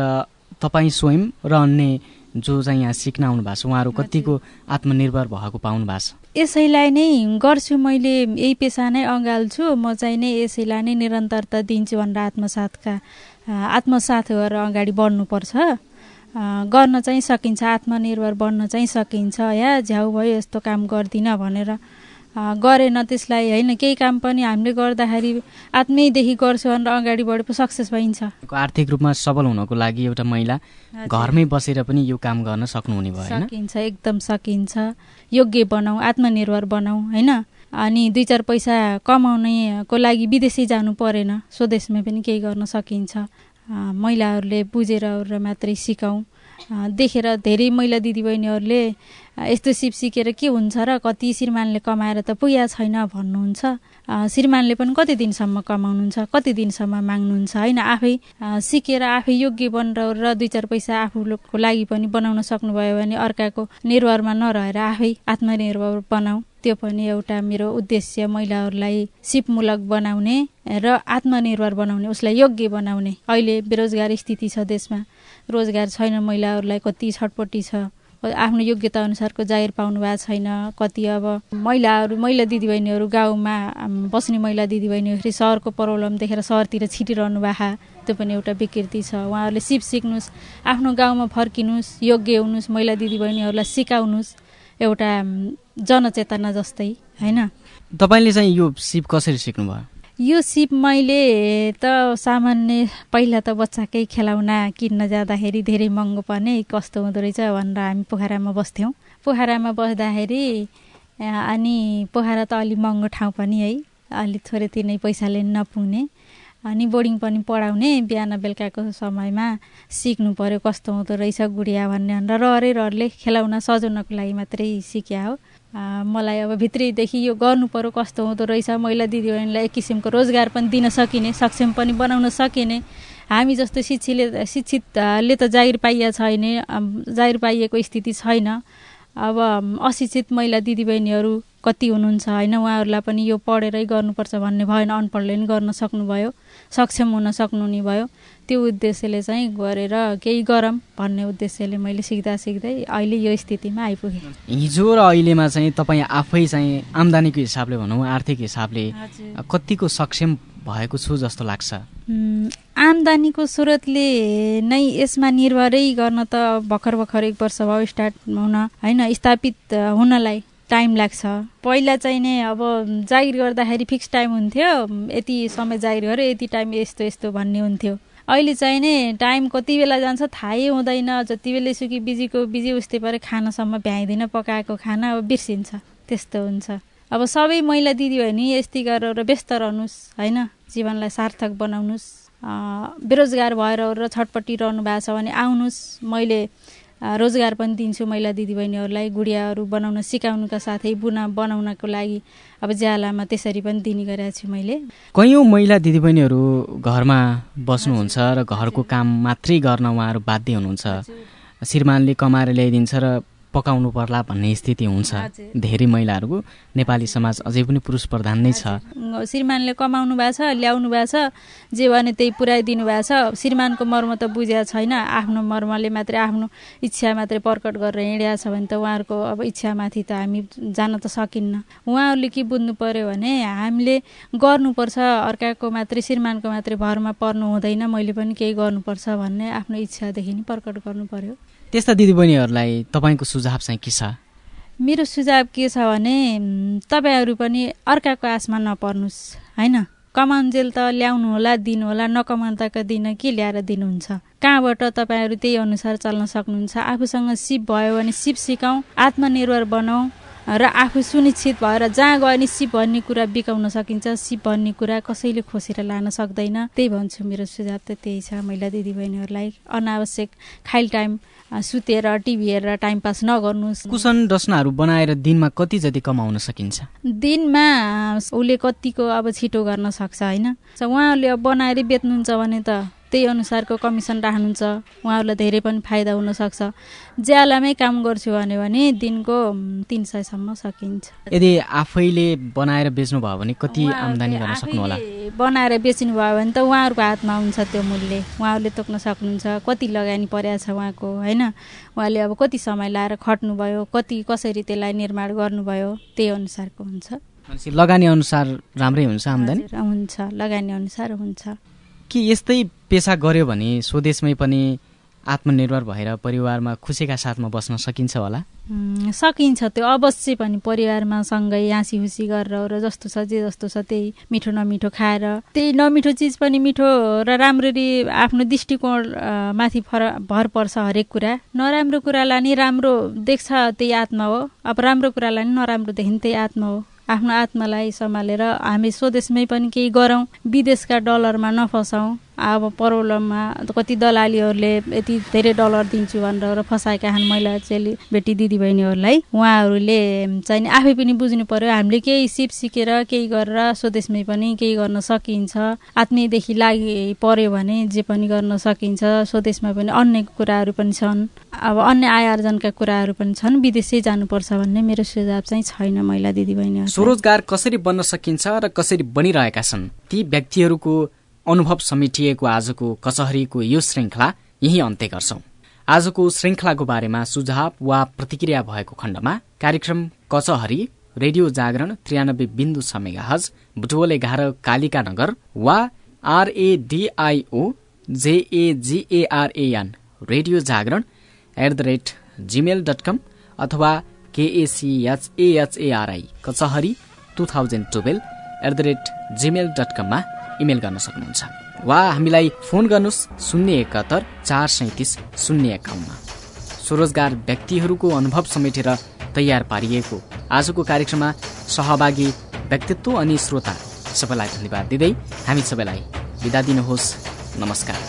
तपाईँ स्वयं र अन्य जो चाहिँ यहाँ सिक्न आउनु भएको छ उहाँहरू कतिको आत्मनिर्भर भएको पाउनु भएको छ? यसैलाई नै गर्छु मैले यही पेसा नै अँगाल्छु म चाहिँ नै यसैलाई नै निरन्तरता दिन्छु भनेर आत्मसाथका आत्मसाथ गरेर अगाडि बढ्नुपर्छ। गर्न चाहिँ सकिन्छ आत्मनिर्भर बन्न चाहिँ सकिन्छ या झ्याउ भयो यस्तो काम गर्दिनँ भनेर। गरेन त्यसलाई होइन केही काम पनि हामीले गर्दाखेरि आत्मैदेखि गर्छु भनेर अगाडि बढेको सक्सेस भइन्छ। आर्थिक रूपमा सबल हुनको लागि एउटा महिला घरमै बसेर पनि यो काम गर्न सक्नुहुने भयो सकिन्छ एकदम सकिन्छ। योग्य बनाऊ आत्मनिर्भर बनाऊ होइन? अनि दुई चार पैसा कमाउनेको लागि विदेशै जानु परेन स्वदेशमै पनि केही गर्न सकिन्छ। महिलाहरूले बुझेर मात्रै सिकाउँ। देखेर धेरै महिला दिदीबहिनीहरूले यस्तो सिप सिकेर के हुन्छ र कति श्रीमानले कमाएर त पुगेको छैन भन्नुहुन्छ। श्रीमानले पनि कति दिनसम्म कमाउनुहुन्छ कति दिनसम्म माग्नुहुन्छ होइन? आफै सिकेर आफै योग्य बनेर र दुई चार पैसा आफूको लागि पनि बनाउन सक्नुभयो भने अर्काको निर्भरमा नरहेर आफै आत्मनिर्भर बनाऊ। त्यो पनि एउटा मेरो उद्देश्य महिलाहरूलाई सिपमूलक बनाउने र आत्मनिर्भर बनाउने उसलाई योग्य बनाउने। अहिले बेरोजगार स्थिति छ देशमा। रोजगार छैन महिलाहरूलाई कति छटपट्टि छ। आफ्नो योग्यता अनुसारको जागिर पाउनु भएको छैन। कति अब महिलाहरू महिला दिदीबहिनीहरू गाउँमा बस्ने महिला दिदीबहिनीहरू सहरको प्रब्लम देखेर सहरतिर छिटिरहनु भएको त्यो पनि एउटा विकृति छ। उहाँहरूले सिप सिक्नुहोस् आफ्नो गाउँमा फर्किनुहोस् योग्य हुनुहोस् महिला दिदीबहिनीहरूलाई सिकाउनुहोस् एउटा जनचेतना जस्तै होइन? तपाईँले चाहिँ यो सिप कसरी सिक्नुभयो? यो सिप मैले त सामान्य पहिला त बच्चाकै खेलाउना किन्न जाँदाखेरि धेरै महँगो पर्ने कस्तो हुँदो रहेछ भनेर हामी पोखरामा बस्थ्यौँ। पोखरामा बस्दाखेरि अनि पोखरा त अलिक महँगो ठाउँ पनि है अलिक थोरै तिर्नै पैसाले नपुग्ने। अनि बोर्डिङ पनि पढाउने बिहान बेलुकाको समयमा सिक्नु पर्यो कस्तो हुँदो रहेछ गुडिया भन्ने भनेर रहरै रहरले खेलाउन सजाउनको लागि मात्रै सिक्या हो। मलाई अब भित्रैदेखि यो गर्नु पर्यो कस्तो हुँदो रहेछ महिला दिदीबहिनीलाई एक किसिमको रोजगार पनि दिन सकिने सक्षम पनि बनाउन सकिने। हामी जस्तो शिक्षितले शिक्षितले त जागिर पाइया छैन जागिर पाइएको स्थिति छैन। अब अशिक्षित महिला दिदीबहिनीहरू कति हुनुहुन्छ होइन उहाँहरूलाई पनि यो पढेरै गर्नुपर्छ भन्ने भएन अनपढले पनि गर्न सक्नुभयो सक्षम हुन सक्नु नि भयो। त्यो उद्देश्यले चाहिँ गरेर केही गरौँ भन्ने उद्देश्यले मैले सिक्दा सिक्दै अहिले यो स्थितिमा आइपुगेँ। हिजो र अहिलेमा चाहिँ तपाईँ आफै चाहिँ आम्दानीको हिसाबले भनौँ आर्थिक हिसाबले कतिको सक्षम भएको छु जस्तो लाग्छ? आम्दानीको स्रोतले नै यसमा निर्भरै गर्न त भर्खर भर्खर एक वर्ष भयो स्टार्ट हुन होइन स्थापित हुनलाई टाइम लाग्छ। पहिला चाहिँ नै अब जागिर गर्दाखेरि फिक्स टाइम हुन्थ्यो यति समय जागिर गऱ्यो यति टाइम यस्तो यस्तो भन्ने हुन्थ्यो। अहिले चाहिँ नै टाइम कति बेला जान्छ थाहै हुँदैन। जति बेला सुकी बिजीको बिजी उस्तै पऱ्यो खानासम्म भ्याइँदैन पकाएको खाना अब बिर्सिन्छ। त्यस्तो हुन्छ। अब सबै महिला दिदीबहिनी यस्तै गरेर व्यस्त रहनुहोस् होइन? जीवनलाई सार्थक बनाउनुहोस् बेरोजगार भएर र छटपट्टि रहनु भएको छ भने आउनुहोस् मैले रोजगार पनि दिन्छु महिला दिदीबहिनीहरूलाई गुडियाहरू बनाउन सिकाउनुका साथै बुना बनाउनको लागि अब ज्यालामा त्यसरी पनि दिने गरेको छु मैले। कैयौँ महिला दिदीबहिनीहरू घरमा बस्नुहुन्छ र घरको काम मात्रै गर्न उहाँहरू बाध्य हुनुहुन्छ। श्रीमानले कमाएर ल्याइदिन्छ र पकाउनु पर्ला भन्ने स्थिति हुन्छ। धेरै महिलाहरूको नेपाली समाज अझै पनि पुरुष प्रधान नै छ। श्रीमानले कमाउनु भएको छ ल्याउनु भएको छ जे भने त्यही पुऱ्याइदिनु भएको छ। श्रीमानको मर्म त बुझेको छैन। आफ्नो मर्मले मात्रै आफ्नो इच्छा मात्रै प्रकट गरेर हिँडेको छ भने त उहाँहरूको अब इच्छामाथि त हामी जान त सकिन्न। उहाँहरूले के बुझ्नु पर्यो भने हामीले गर्नुपर्छ। अर्काको मात्रै श्रीमानको मात्रै भरमा पर्नु हुँदैन। मैले पनि केही गर्नुपर्छ भन्ने आफ्नो इच्छादेखि नै प्रकट गर्नु पर्यो। त्यस्ता दिदीबहिनीहरूलाई तपाईँको सुझाव चाहिँ के छ? मेरो सुझाव के छ भने तपाईँहरू पनि अर्काको आसमा नपर्नुहोस् होइन? कमाउन्जेल त ल्याउनु होला दिनुहोला नकमाउँदाको दिन के ल्याएर दिनुहुन्छ? कहाँबाट तपाईँहरू त्यही अनुसार चल्न सक्नुहुन्छ? आफूसँग सिप भयो भने सिप सिकाउँ आत्मनिर्भर बनाऊ र आफू सुनिश्चित भएर जहाँ गयो भने सिप भन्ने कुरा बिकाउन सकिन्छ सिप भन्ने कुरा कसैले खोसेर लान सक्दैन। त्यही भन्छु मेरो सुझाव त त्यही छ। महिला दिदीबहिनीहरूलाई अनावश्यक खाइल टाइम सुतेर टिभी हेरेर टाइम पास नगर्नुहोस्। कुसन रचनाहरू बनाएर दिनमा कति जति कमाउन सकिन्छ? दिनमा उसले कतिको अब छिटो गर्न सक्छ होइन? उहाँहरूले अब बनाएरै बेच्नुहुन्छ भने त त्यही अनुसारको कमिसन राख्नुहुन्छ। उहाँहरूलाई धेरै पनि फाइदा हुनसक्छ। ज्यालामै काम गर्छु भने भने दिनको तिन सयसम्म सकिन्छ। यदि आफैले बनाएर बेच्नु भयो भने कति आम्दानी गर्न सक्नु होला? बनाएर बेच्नु भयो भने त उहाँहरूको हातमा हुन्छ त्यो मूल्य। उहाँहरूले तोक्न सक्नुहुन्छ। कति लगानी परेको छ उहाँको होइन? उहाँले अब कति समय लाएर खट्नुभयो कति कसरी त्यसलाई निर्माण गर्नुभयो त्यही अनुसारको हुन्छ। लगानी अनुसार राम्रै हुन्छ आम्दानी? हुन्छ। लगानी अनुसार हुन्छ। के यस्तै पेसा गर्यो भने स्वदेशमै पनि आत्मनिर्भर भएर परिवारमा खुसीका साथमा बस्न सकिन्छ होला? सकिन्छ त्यो अवश्य पनि परिवारमा सँगै हाँसी खुसी गरेर र जस्तो छ जे जस्तो छ त्यही मिठो नमिठो खाएर त्यही नमिठो चिज पनि मिठो र राम्ररी आफ्नो दृष्टिकोण माथि फर भर पर्छ हरेक कुरा। नराम्रो कुरालाई नि राम्रो देख्छ त्यही आत्मा हो अब राम्रो कुरालाई नि नराम्रो देखि त्यही आत्मा हो। आफ्नो आत्मालाई सम्हालेर हामी स्वदेशमै पनि केही गरौँ। विदेशका डलरमा नफसाउँ। अब प्रब्लममा कति दलालीहरूले यति धेरै डलर दिन्छु भनेर फसाएका छन् महिला चेली बेटी दिदीबहिनीहरूलाई उहाँहरूले चाहिँ आफै पनि बुझ्नु पर्यो हामीले केही सिप सिकेर केही गरेर स्वदेशमै पनि केही गर्न सकिन्छ। आत्मीयदेखि लागि पर्यो भने जे पनि गर्न सकिन्छ स्वदेशमा पनि अन्य कुराहरू पनि छन्। अब अन्य आय आर्जनका कुराहरू पनि छन् विदेशै जानुपर्छ भन्ने मेरो सुझाव चाहिँ छैन महिला दिदीबहिनीहरू स्वरोजगार कसरी बन्न सकिन्छ र कसरी बनिरहेका छन्? ती व्यक्तिहरूको अनुभव समेटिएको आजको कचहरीको यो श्रृङ्खला यही अन्त्य गर्छौं। आजको श्रृङ्खलाको बारेमा सुझाव वा प्रतिक्रिया भएको खण्डमा कार्यक्रम कचहरी रेडियो जागरण त्रियानब्बे बिन्दु छ मेगाहज बुटवल एघार कालिका नगर वा आरएडिआइओ जेएजिएआरएन radio Jagran at the rate Gmail dot कम अथवा केएसिएचएएचएआरआई कचहरी two thousand twelve at the rate Gmail dot कममा इमेल गर्न सक्नुहुन्छ। वा हामीलाई फोन गर्नुहोस् शून्य एकहत्तर चार सैतिस शून्य एकाउन्न। स्वरोजगार व्यक्तिहरूको अनुभव समेटेर तयार पारिएको आजको कार्यक्रममा सहभागी व्यक्तित्व अनि श्रोता सबैलाई धन्यवाद दिँदै हामी सबैलाई बिदा दिनुहोस्। नमस्कार।